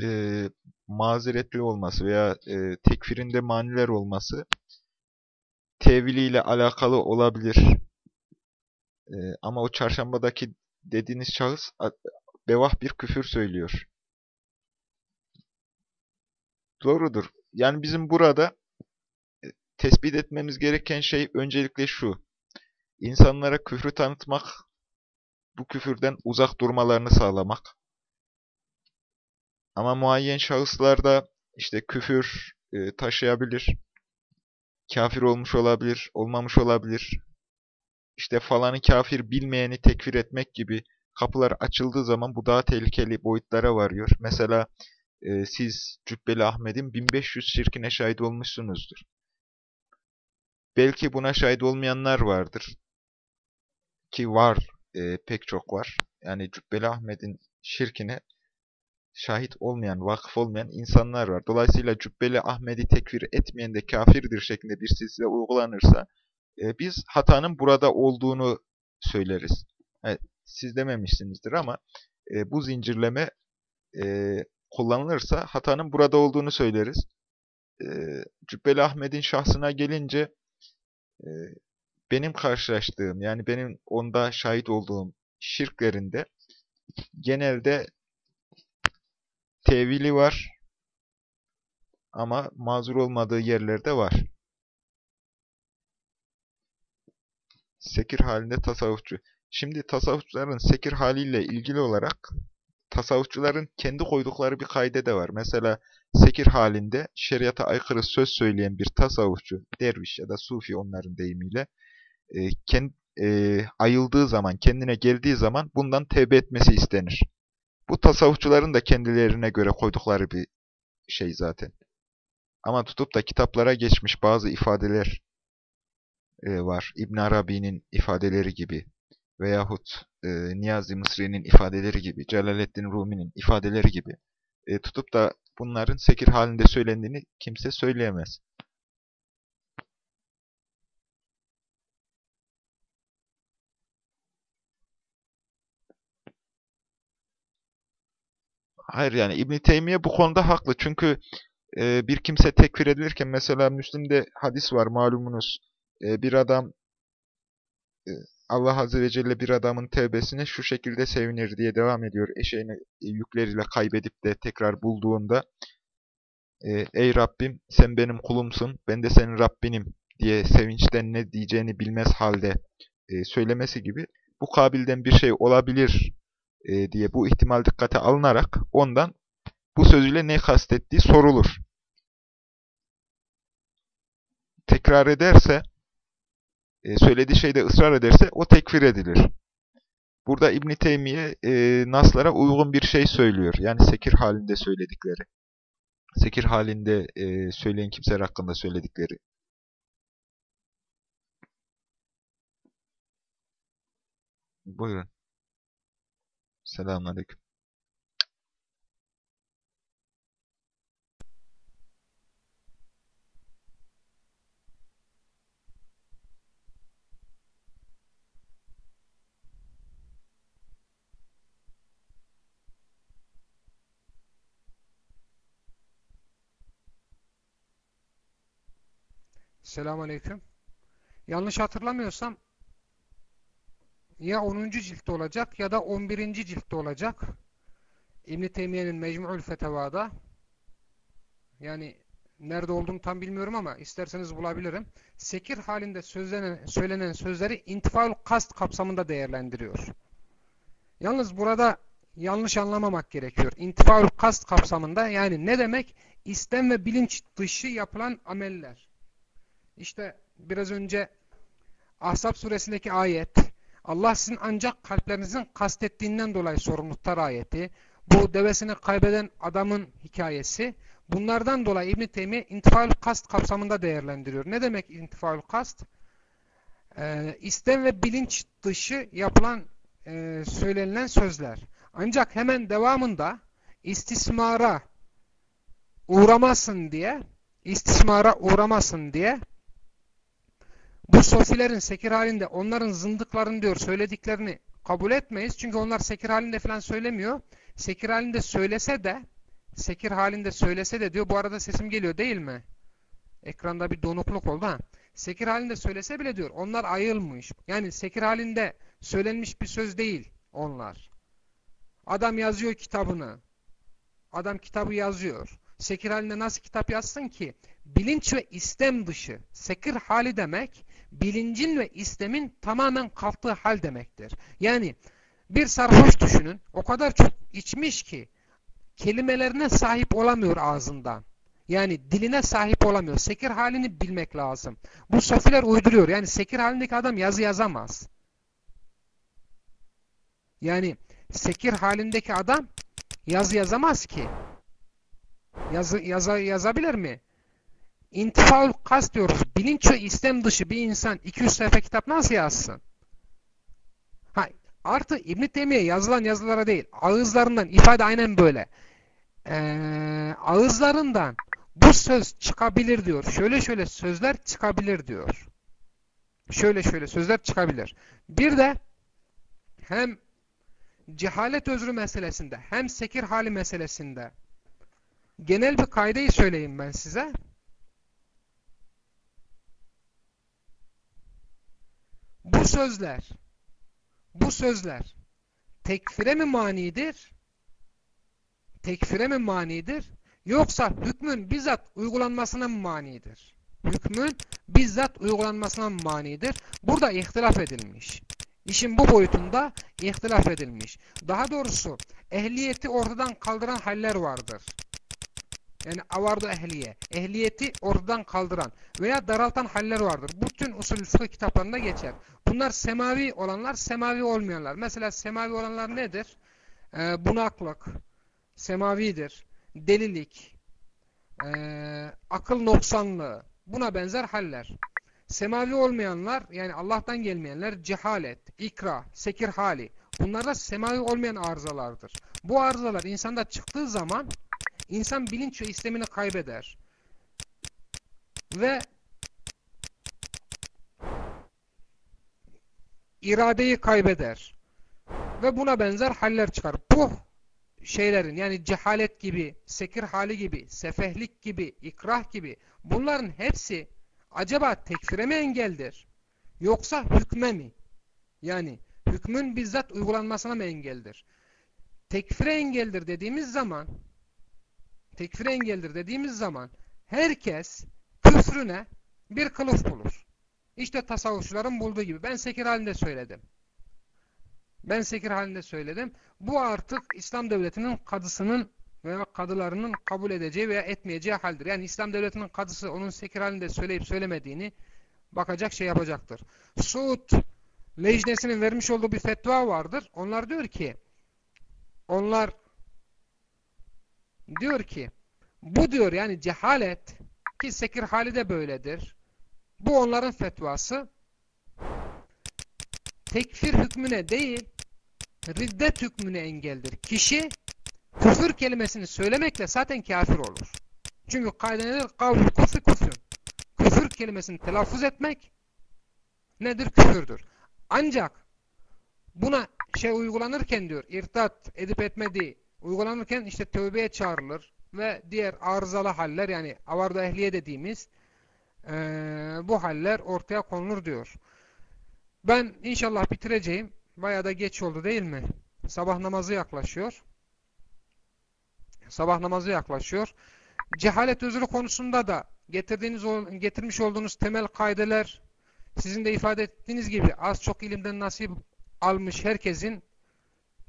e, mazeretli olması veya e, tekfirinde maniler olması teviliyle alakalı olabilir. E, ama o çarşambadaki dediğiniz şahıs bevah bir küfür söylüyor. Doğrudur. Yani bizim burada e, tespit etmemiz gereken şey öncelikle şu. İnsanlara küfrü tanıtmak, bu küfürden uzak durmalarını sağlamak. Ama muayyen şahıslarda işte küfür e, taşıyabilir, kafir olmuş olabilir, olmamış olabilir. İşte falanı kafir bilmeyeni tekfir etmek gibi kapılar açıldığı zaman bu daha tehlikeli boyutlara varıyor. Mesela e, siz Cübbeli Ahmet'in 1500 şirkine şahit olmuşsunuzdur. Belki buna şahit olmayanlar vardır. Ki var, e, pek çok var. Yani Cübbeli Ahmet'in şirkine şahit olmayan, vakıf olmayan insanlar var. Dolayısıyla Cübbeli Ahmet'i tekfir etmeyen de kafirdir şeklinde bir silsile uygulanırsa e, biz hatanın burada olduğunu söyleriz. Evet, siz dememişsinizdir ama e, bu zincirleme e, kullanılırsa hatanın burada olduğunu söyleriz. E, Cübbeli Ahmet'in şahsına gelince e, benim karşılaştığım yani benim onda şahit olduğum şirklerinde genelde tevili var ama mazur olmadığı yerlerde var. Sekir halinde tasavvufçu. Şimdi tasavvufçuların sekir haliyle ilgili olarak tasavvufçuların kendi koydukları bir kaide de var. Mesela sekir halinde şeriata aykırı söz söyleyen bir tasavvufçu, derviş ya da sufi onların deyimiyle e, kend, e, ayıldığı zaman, kendine geldiği zaman bundan tevbe etmesi istenir. Bu tasavvufçuların da kendilerine göre koydukları bir şey zaten. Ama tutup da kitaplara geçmiş bazı ifadeler e, var. İbn Arabi'nin ifadeleri gibi veyahut e, Niyazi Mısri'nin ifadeleri gibi, Celaleddin Rumi'nin ifadeleri gibi e, tutup da bunların sekir halinde söylendiğini kimse söyleyemez. Hayır yani İbn Teymiye bu konuda haklı. Çünkü e, bir kimse tekfir edilirken mesela Müslim'de hadis var malumunuz. E, bir adam e, Allah Azze ve Celle bir adamın tevbesine şu şekilde sevinir diye devam ediyor. Eşeğini e, yükleriyle kaybedip de tekrar bulduğunda e, Ey Rabbim sen benim kulumsun, ben de senin Rabbinim diye sevinçten ne diyeceğini bilmez halde e, söylemesi gibi bu kabilden bir şey olabilir diye bu ihtimal dikkate alınarak ondan bu sözüyle ne kastettiği sorulur. Tekrar ederse, e, söylediği şeyde ısrar ederse o tekfir edilir. Burada İbn Teymiye e, naslara uygun bir şey söylüyor. Yani sekir halinde söyledikleri. Sekir halinde e, söyleyen kimseler hakkında söyledikleri. Buyurun. Selamünaleyküm.
Selamünaleyküm. Yanlış hatırlamıyorsam ya 10. ciltte olacak ya da 11. ciltte olacak. İbn Teymiye'nin Mecmu'ül Fetevada yani nerede olduğunu tam bilmiyorum ama isterseniz bulabilirim. Sekir halinde sözlenen, söylenen sözleri intifaül kast kapsamında değerlendiriyor. Yalnız burada yanlış anlamamak gerekiyor. İntifaül kast kapsamında yani ne demek? İstem ve bilinç dışı yapılan ameller. İşte biraz önce Ahzab suresindeki ayet Allah sizin ancak kalplerinizin kastettiğinden dolayı sorumluluklar ayeti bu devesini kaybeden adamın hikayesi bunlardan dolayı İbn-i Teymiye intifaül kast kapsamında değerlendiriyor. Ne demek intifaül kast? Ee, istem ve bilinç dışı yapılan e, söylenilen sözler. Ancak hemen devamında istismara uğramasın diye istismara uğramasın diye bu sofilerin sekir halinde onların zındıkların diyor söylediklerini kabul etmeyiz. Çünkü onlar sekir halinde falan söylemiyor. Sekir halinde söylese de sekir halinde söylese de diyor bu arada sesim geliyor değil mi? Ekranda bir donukluk oldu ha. Sekir halinde söylese bile diyor onlar ayılmış. Yani sekir halinde söylenmiş bir söz değil onlar. Adam yazıyor kitabını. Adam kitabı yazıyor. Sekir halinde nasıl kitap yazsın ki? Bilinç ve istem dışı. Sekir hali demek bilincin ve istemin tamamen kalktığı hal demektir. Yani bir sarhoş düşünün o kadar çok içmiş ki kelimelerine sahip olamıyor ağzından. Yani diline sahip olamıyor. Sekir halini bilmek lazım. Bu sofiler uyduruyor. Yani sekir halindeki adam yazı yazamaz. Yani sekir halindeki adam yazı yazamaz ki. Yazı, yaza, yazabilir mi? İntifaül kas diyoruz. Bilinç ve istem dışı bir insan 200 sayfa kitap nasıl yazsın? Ha, artı İbn-i Teymiye yazılan yazılara değil, ağızlarından ifade aynen böyle. Ee, ağızlarından bu söz çıkabilir diyor. Şöyle şöyle sözler çıkabilir diyor. Şöyle şöyle sözler çıkabilir. Bir de hem cehalet özrü meselesinde hem sekir hali meselesinde genel bir kaydeyi söyleyeyim ben size. Bu sözler bu sözler tekfire mi manidir? Tekfire mi manidir? Yoksa hükmün bizzat uygulanmasına mı manidir? Hükmün bizzat uygulanmasına mı manidir? Burada ihtilaf edilmiş. İşin bu boyutunda ihtilaf edilmiş. Daha doğrusu ehliyeti ortadan kaldıran haller vardır. Yani avardu ehliye. Ehliyeti ortadan kaldıran veya daraltan haller vardır. Bütün usul fıkıh kitaplarında geçer. Bunlar semavi olanlar, semavi olmayanlar. Mesela semavi olanlar nedir? Ee, bunaklık, semavidir. Delilik, ee, akıl noksanlığı, buna benzer haller. Semavi olmayanlar yani Allah'tan gelmeyenler cehalet, ikra, sekir hali. Bunlar da semavi olmayan arızalardır. Bu arızalar insanda çıktığı zaman insan bilinç ve istemini kaybeder. Ve iradeyi kaybeder. Ve buna benzer haller çıkar. Bu şeylerin yani cehalet gibi, sekir hali gibi, sefehlik gibi, ikrah gibi bunların hepsi acaba tekfire mi engeldir? Yoksa hükme mi? Yani hükmün bizzat uygulanmasına mı engeldir? Tekfire engeldir dediğimiz zaman tekfire engeldir dediğimiz zaman herkes küfrüne bir kılıf bulur. İşte tasavvufçuların bulduğu gibi. Ben sekir halinde söyledim. Ben sekir halinde söyledim. Bu artık İslam devletinin kadısının veya kadılarının kabul edeceği veya etmeyeceği haldir. Yani İslam devletinin kadısı onun sekir halinde söyleyip söylemediğini bakacak şey yapacaktır. Suud lejnesinin vermiş olduğu bir fetva vardır. Onlar diyor ki onlar diyor ki bu diyor yani cehalet ki sekir hali de böyledir. Bu onların fetvası tekfir hükmüne değil riddet hükmüne engeldir. Kişi küfür kelimesini söylemekle zaten kafir olur. Çünkü kayda nedir? Kavl küfür küfür. Küfür kelimesini telaffuz etmek nedir? Küfürdür. Ancak buna şey uygulanırken diyor, irtat edip etmediği uygulanırken işte tövbeye çağrılır ve diğer arızalı haller yani avarda ehliye dediğimiz e, bu haller ortaya konulur diyor. Ben inşallah bitireceğim. Bayağı da geç oldu değil mi? Sabah namazı yaklaşıyor. Sabah namazı yaklaşıyor. Cehalet özrü konusunda da getirdiğiniz getirmiş olduğunuz temel kaideler sizin de ifade ettiğiniz gibi az çok ilimden nasip almış herkesin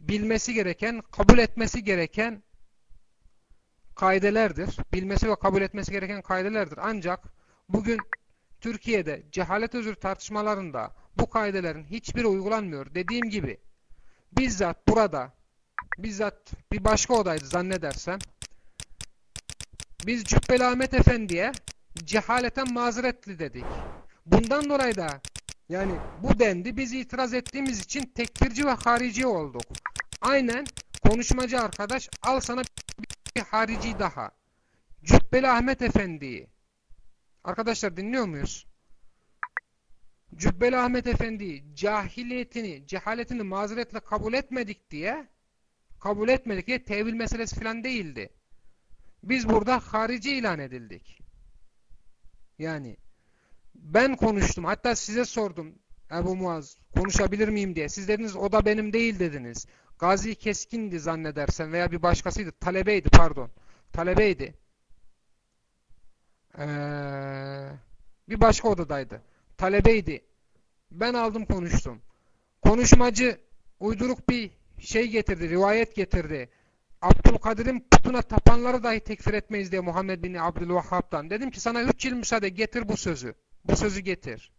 bilmesi gereken, kabul etmesi gereken kaidelerdir. Bilmesi ve kabul etmesi gereken kaidelerdir. Ancak bugün Türkiye'de cehalet özür tartışmalarında bu kaidelerin hiçbiri uygulanmıyor. Dediğim gibi bizzat burada bizzat bir başka odaydı zannedersem biz Cübbeli Ahmet Efendi'ye cehaleten mazeretli dedik. Bundan dolayı da yani bu dendi biz itiraz ettiğimiz için tekfirci ve harici olduk. Aynen konuşmacı arkadaş al sana bir harici daha. Cübbeli Ahmet Efendi'yi. Arkadaşlar dinliyor muyuz? Cübbeli Ahmet Efendi cahiliyetini, cehaletini mazeretle kabul etmedik diye kabul etmedik diye tevil meselesi falan değildi. Biz burada harici ilan edildik. Yani ben konuştum. Hatta size sordum Ebu Muaz konuşabilir miyim diye. Siz dediniz o da benim değil dediniz. Gazi Keskin'di zannedersen veya bir başkasıydı. Talebeydi pardon. Talebeydi. Ee, bir başka odadaydı talebeydi. Ben aldım konuştum. Konuşmacı uyduruk bir şey getirdi, rivayet getirdi. Abdülkadir'in putuna tapanları dahi tekfir etmeyiz diye Muhammed bin Abdülvahhab'dan. Dedim ki sana üç yıl müsaade getir bu sözü. Bu sözü getir.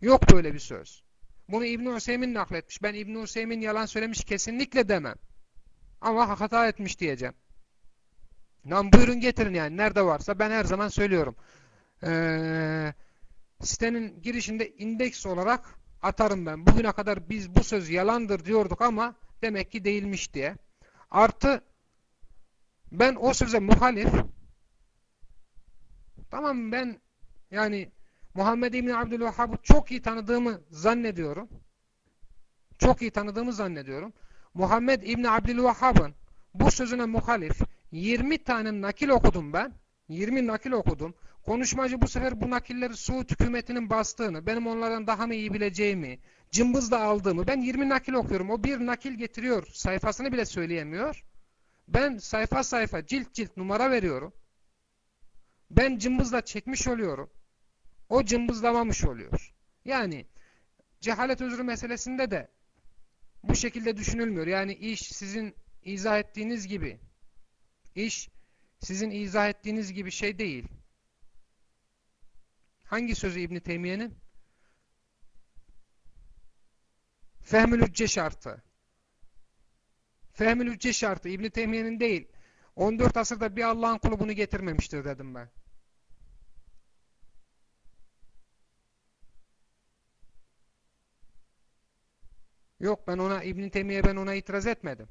Yok böyle bir söz. Bunu İbn-i Hüseyin nakletmiş. Ben İbn-i Hüseyin yalan söylemiş kesinlikle demem. Ama hata etmiş diyeceğim. Lan buyurun getirin yani. Nerede varsa ben her zaman söylüyorum. Eee sitenin girişinde indeks olarak atarım ben. Bugüne kadar biz bu söz yalandır diyorduk ama demek ki değilmiş diye. Artı ben o söze muhalif tamam ben yani Muhammed İbni Abdülvahhab'ı çok iyi tanıdığımı zannediyorum. Çok iyi tanıdığımı zannediyorum. Muhammed İbni Abdülvahhab'ın bu sözüne muhalif 20 tane nakil okudum ben. 20 nakil okudum. Konuşmacı bu sefer bu nakilleri Suud hükümetinin bastığını, benim onlardan daha mı iyi bileceğimi, cımbızla aldığımı, ben 20 nakil okuyorum. O bir nakil getiriyor, sayfasını bile söyleyemiyor. Ben sayfa sayfa, cilt cilt numara veriyorum. Ben cımbızla çekmiş oluyorum. O cımbızlamamış oluyor. Yani cehalet özrü meselesinde de bu şekilde düşünülmüyor. Yani iş sizin izah ettiğiniz gibi iş sizin izah ettiğiniz gibi şey değil. Hangi sözü İbn Teymiye'nin? Fehmül hücce şartı. Fehmül hücce şartı İbn Teymiye'nin değil. 14 asırda bir Allah'ın kulu bunu getirmemiştir dedim ben. Yok ben ona İbn Teymiye ben ona itiraz etmedim.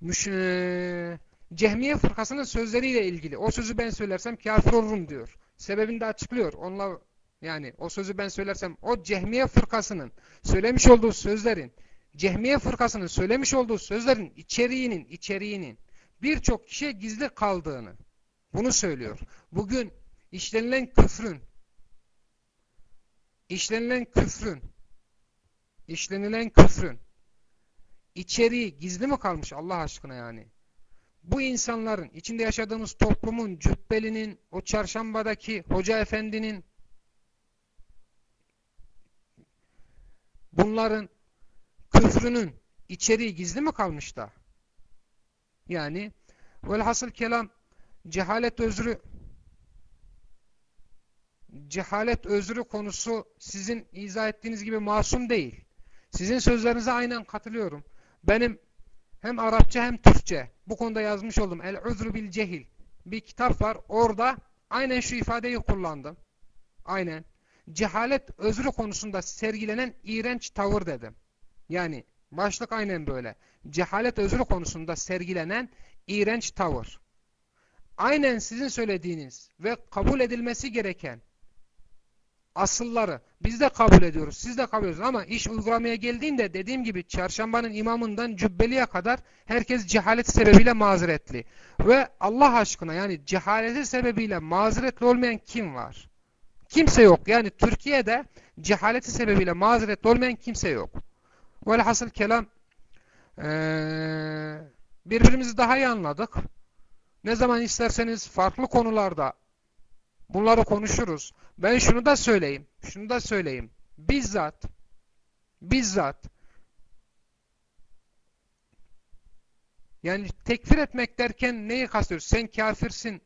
Müş e, Cehmiye fırkasının sözleriyle ilgili. O sözü ben söylersem kafir olurum diyor. Sebebini de açıklıyor. Onlar yani o sözü ben söylersem o Cehmiye fırkasının söylemiş olduğu sözlerin Cehmiye fırkasının söylemiş olduğu sözlerin içeriğinin içeriğinin birçok kişiye gizli kaldığını bunu söylüyor. Bugün işlenilen küfrün işlenilen küfrün işlenilen küfrün içeriği gizli mi kalmış Allah aşkına yani? Bu insanların, içinde yaşadığımız toplumun, cübbelinin, o çarşambadaki hoca efendinin bunların küfrünün içeriği gizli mi kalmış da? Yani velhasıl kelam cehalet özrü cehalet özrü konusu sizin izah ettiğiniz gibi masum değil. Sizin sözlerinize aynen katılıyorum. Benim hem Arapça hem Türkçe bu konuda yazmış oldum. El uzru bil cehil. Bir kitap var. Orada aynen şu ifadeyi kullandım. Aynen. Cehalet özrü konusunda sergilenen iğrenç tavır dedim. Yani başlık aynen böyle. Cehalet özrü konusunda sergilenen iğrenç tavır. Aynen sizin söylediğiniz ve kabul edilmesi gereken asılları biz de kabul ediyoruz. Siz de kabul ediyorsunuz ama iş uygulamaya geldiğinde dediğim gibi çarşambanın imamından cübbeliye kadar herkes cehaleti sebebiyle mazeretli. Ve Allah aşkına yani cehaleti sebebiyle mazeretli olmayan kim var? Kimse yok. Yani Türkiye'de cehaleti sebebiyle mazeretli olmayan kimse yok. Velhasıl kelam ee, birbirimizi daha iyi anladık. Ne zaman isterseniz farklı konularda bunları konuşuruz. Ben şunu da söyleyeyim. Şunu da söyleyeyim. Bizzat bizzat yani tekfir etmek derken neyi kastediyoruz? Sen kafirsin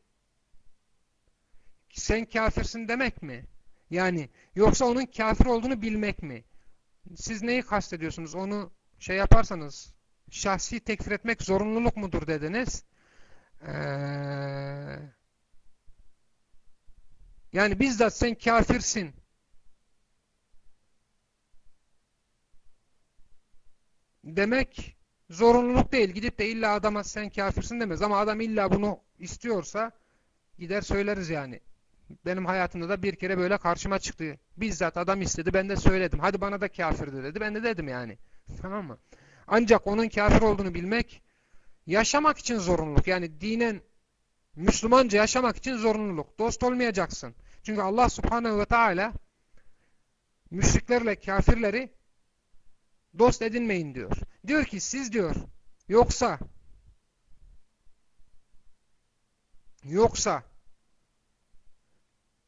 sen kafirsin demek mi? Yani yoksa onun kafir olduğunu bilmek mi? Siz neyi kastediyorsunuz? Onu şey yaparsanız şahsi tekfir etmek zorunluluk mudur dediniz. Ee, yani bizzat sen kafirsin. Demek zorunluluk değil. Gidip de illa adama sen kafirsin demez. Ama adam illa bunu istiyorsa gider söyleriz yani. Benim hayatımda da bir kere böyle karşıma çıktı. Bizzat adam istedi ben de söyledim. Hadi bana da kafirdi dedi. Ben de dedim yani. Tamam mı? Ancak onun kafir olduğunu bilmek yaşamak için zorunluluk. Yani dinen Müslümanca yaşamak için zorunluluk. Dost olmayacaksın. Çünkü Allah subhanehu ve teala müşriklerle kafirleri dost edinmeyin diyor. Diyor ki siz diyor yoksa yoksa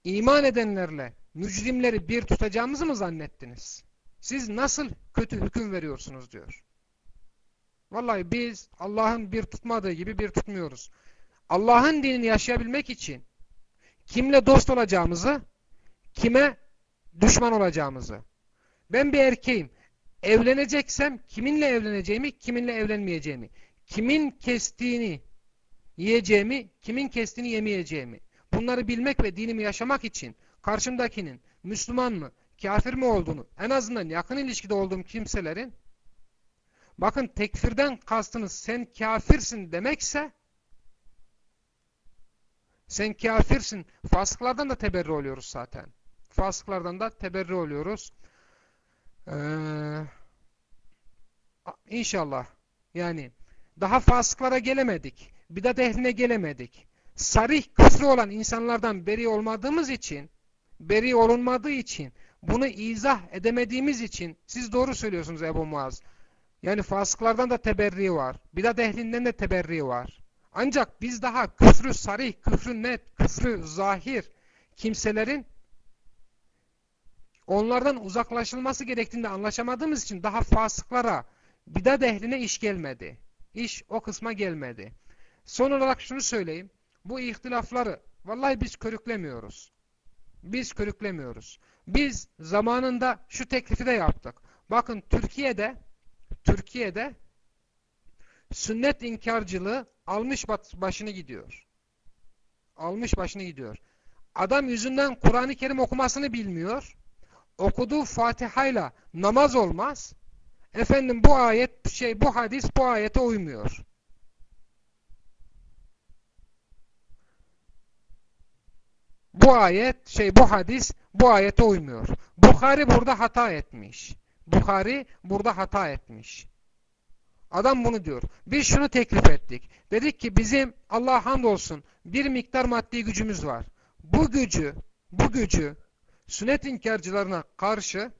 iman edenlerle mücrimleri bir tutacağımızı mı zannettiniz? Siz nasıl kötü hüküm veriyorsunuz diyor. Vallahi biz Allah'ın bir tutmadığı gibi bir tutmuyoruz. Allah'ın dinini yaşayabilmek için kimle dost olacağımızı, kime düşman olacağımızı. Ben bir erkeğim. Evleneceksem kiminle evleneceğimi, kiminle evlenmeyeceğimi, kimin kestiğini yiyeceğimi, kimin kestiğini yemeyeceğimi. Bunları bilmek ve dinimi yaşamak için karşımdakinin Müslüman mı, kafir mi olduğunu, en azından yakın ilişkide olduğum kimselerin bakın tekfirden kastınız sen kafirsin demekse sen kafirsin. Fasıklardan da teberri oluyoruz zaten. Fasıklardan da teberri oluyoruz. Ee, inşallah. Yani daha fasıklara gelemedik. Bidat ehline gelemedik. Sarih küfrü olan insanlardan beri olmadığımız için, beri olunmadığı için, bunu izah edemediğimiz için, siz doğru söylüyorsunuz Ebu Muaz. Yani fasıklardan da teberri var. Bidat ehlinden de teberri var. Ancak biz daha küfrü sarih, küfrü net, küfrü zahir kimselerin onlardan uzaklaşılması gerektiğinde anlaşamadığımız için daha fasıklara, bidat ehline iş gelmedi. İş o kısma gelmedi. Son olarak şunu söyleyeyim. Bu ihtilafları vallahi biz körüklemiyoruz. Biz körüklemiyoruz. Biz zamanında şu teklifi de yaptık. Bakın Türkiye'de Türkiye'de sünnet inkarcılığı almış başını gidiyor. Almış başını gidiyor. Adam yüzünden Kur'an-ı Kerim okumasını bilmiyor. Okuduğu Fatiha'yla namaz olmaz. Efendim bu ayet şey bu hadis bu ayete uymuyor. Bu ayet şey bu hadis bu ayete uymuyor. Bukhari burada hata etmiş. Bukhari burada hata etmiş. Adam bunu diyor. Biz şunu teklif ettik. Dedik ki bizim Allah hamdolsun bir miktar maddi gücümüz var. Bu gücü, bu gücü sünnet inkarcılarına karşı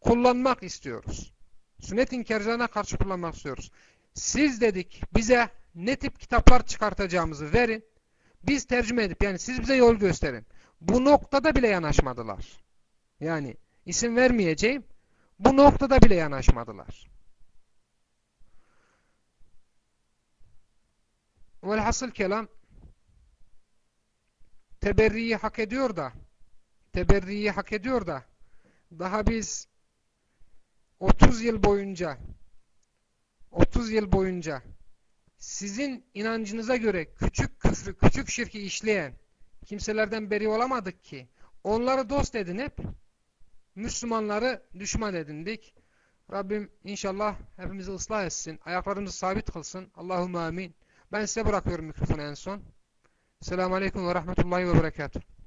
kullanmak istiyoruz. Sünnet inkarcılarına karşı kullanmak istiyoruz. Siz dedik bize ne tip kitaplar çıkartacağımızı verin. Biz tercüme edip yani siz bize yol gösterin. Bu noktada bile yanaşmadılar. Yani isim vermeyeceğim. Bu noktada bile yanaşmadılar. Velhasıl kelam teberriyi hak ediyor da teberriyi hak ediyor da daha biz 30 yıl boyunca 30 yıl boyunca sizin inancınıza göre küçük küfrü, küçük şirki işleyen kimselerden beri olamadık ki. Onları dost edinip Müslümanları düşman edindik. Rabbim inşallah hepimizi ıslah etsin. Ayaklarımızı sabit kılsın. Allahümme amin. Ben size bırakıyorum mikrofonu en son. Selamun Aleyküm ve Rahmetullahi ve Berekatuhu.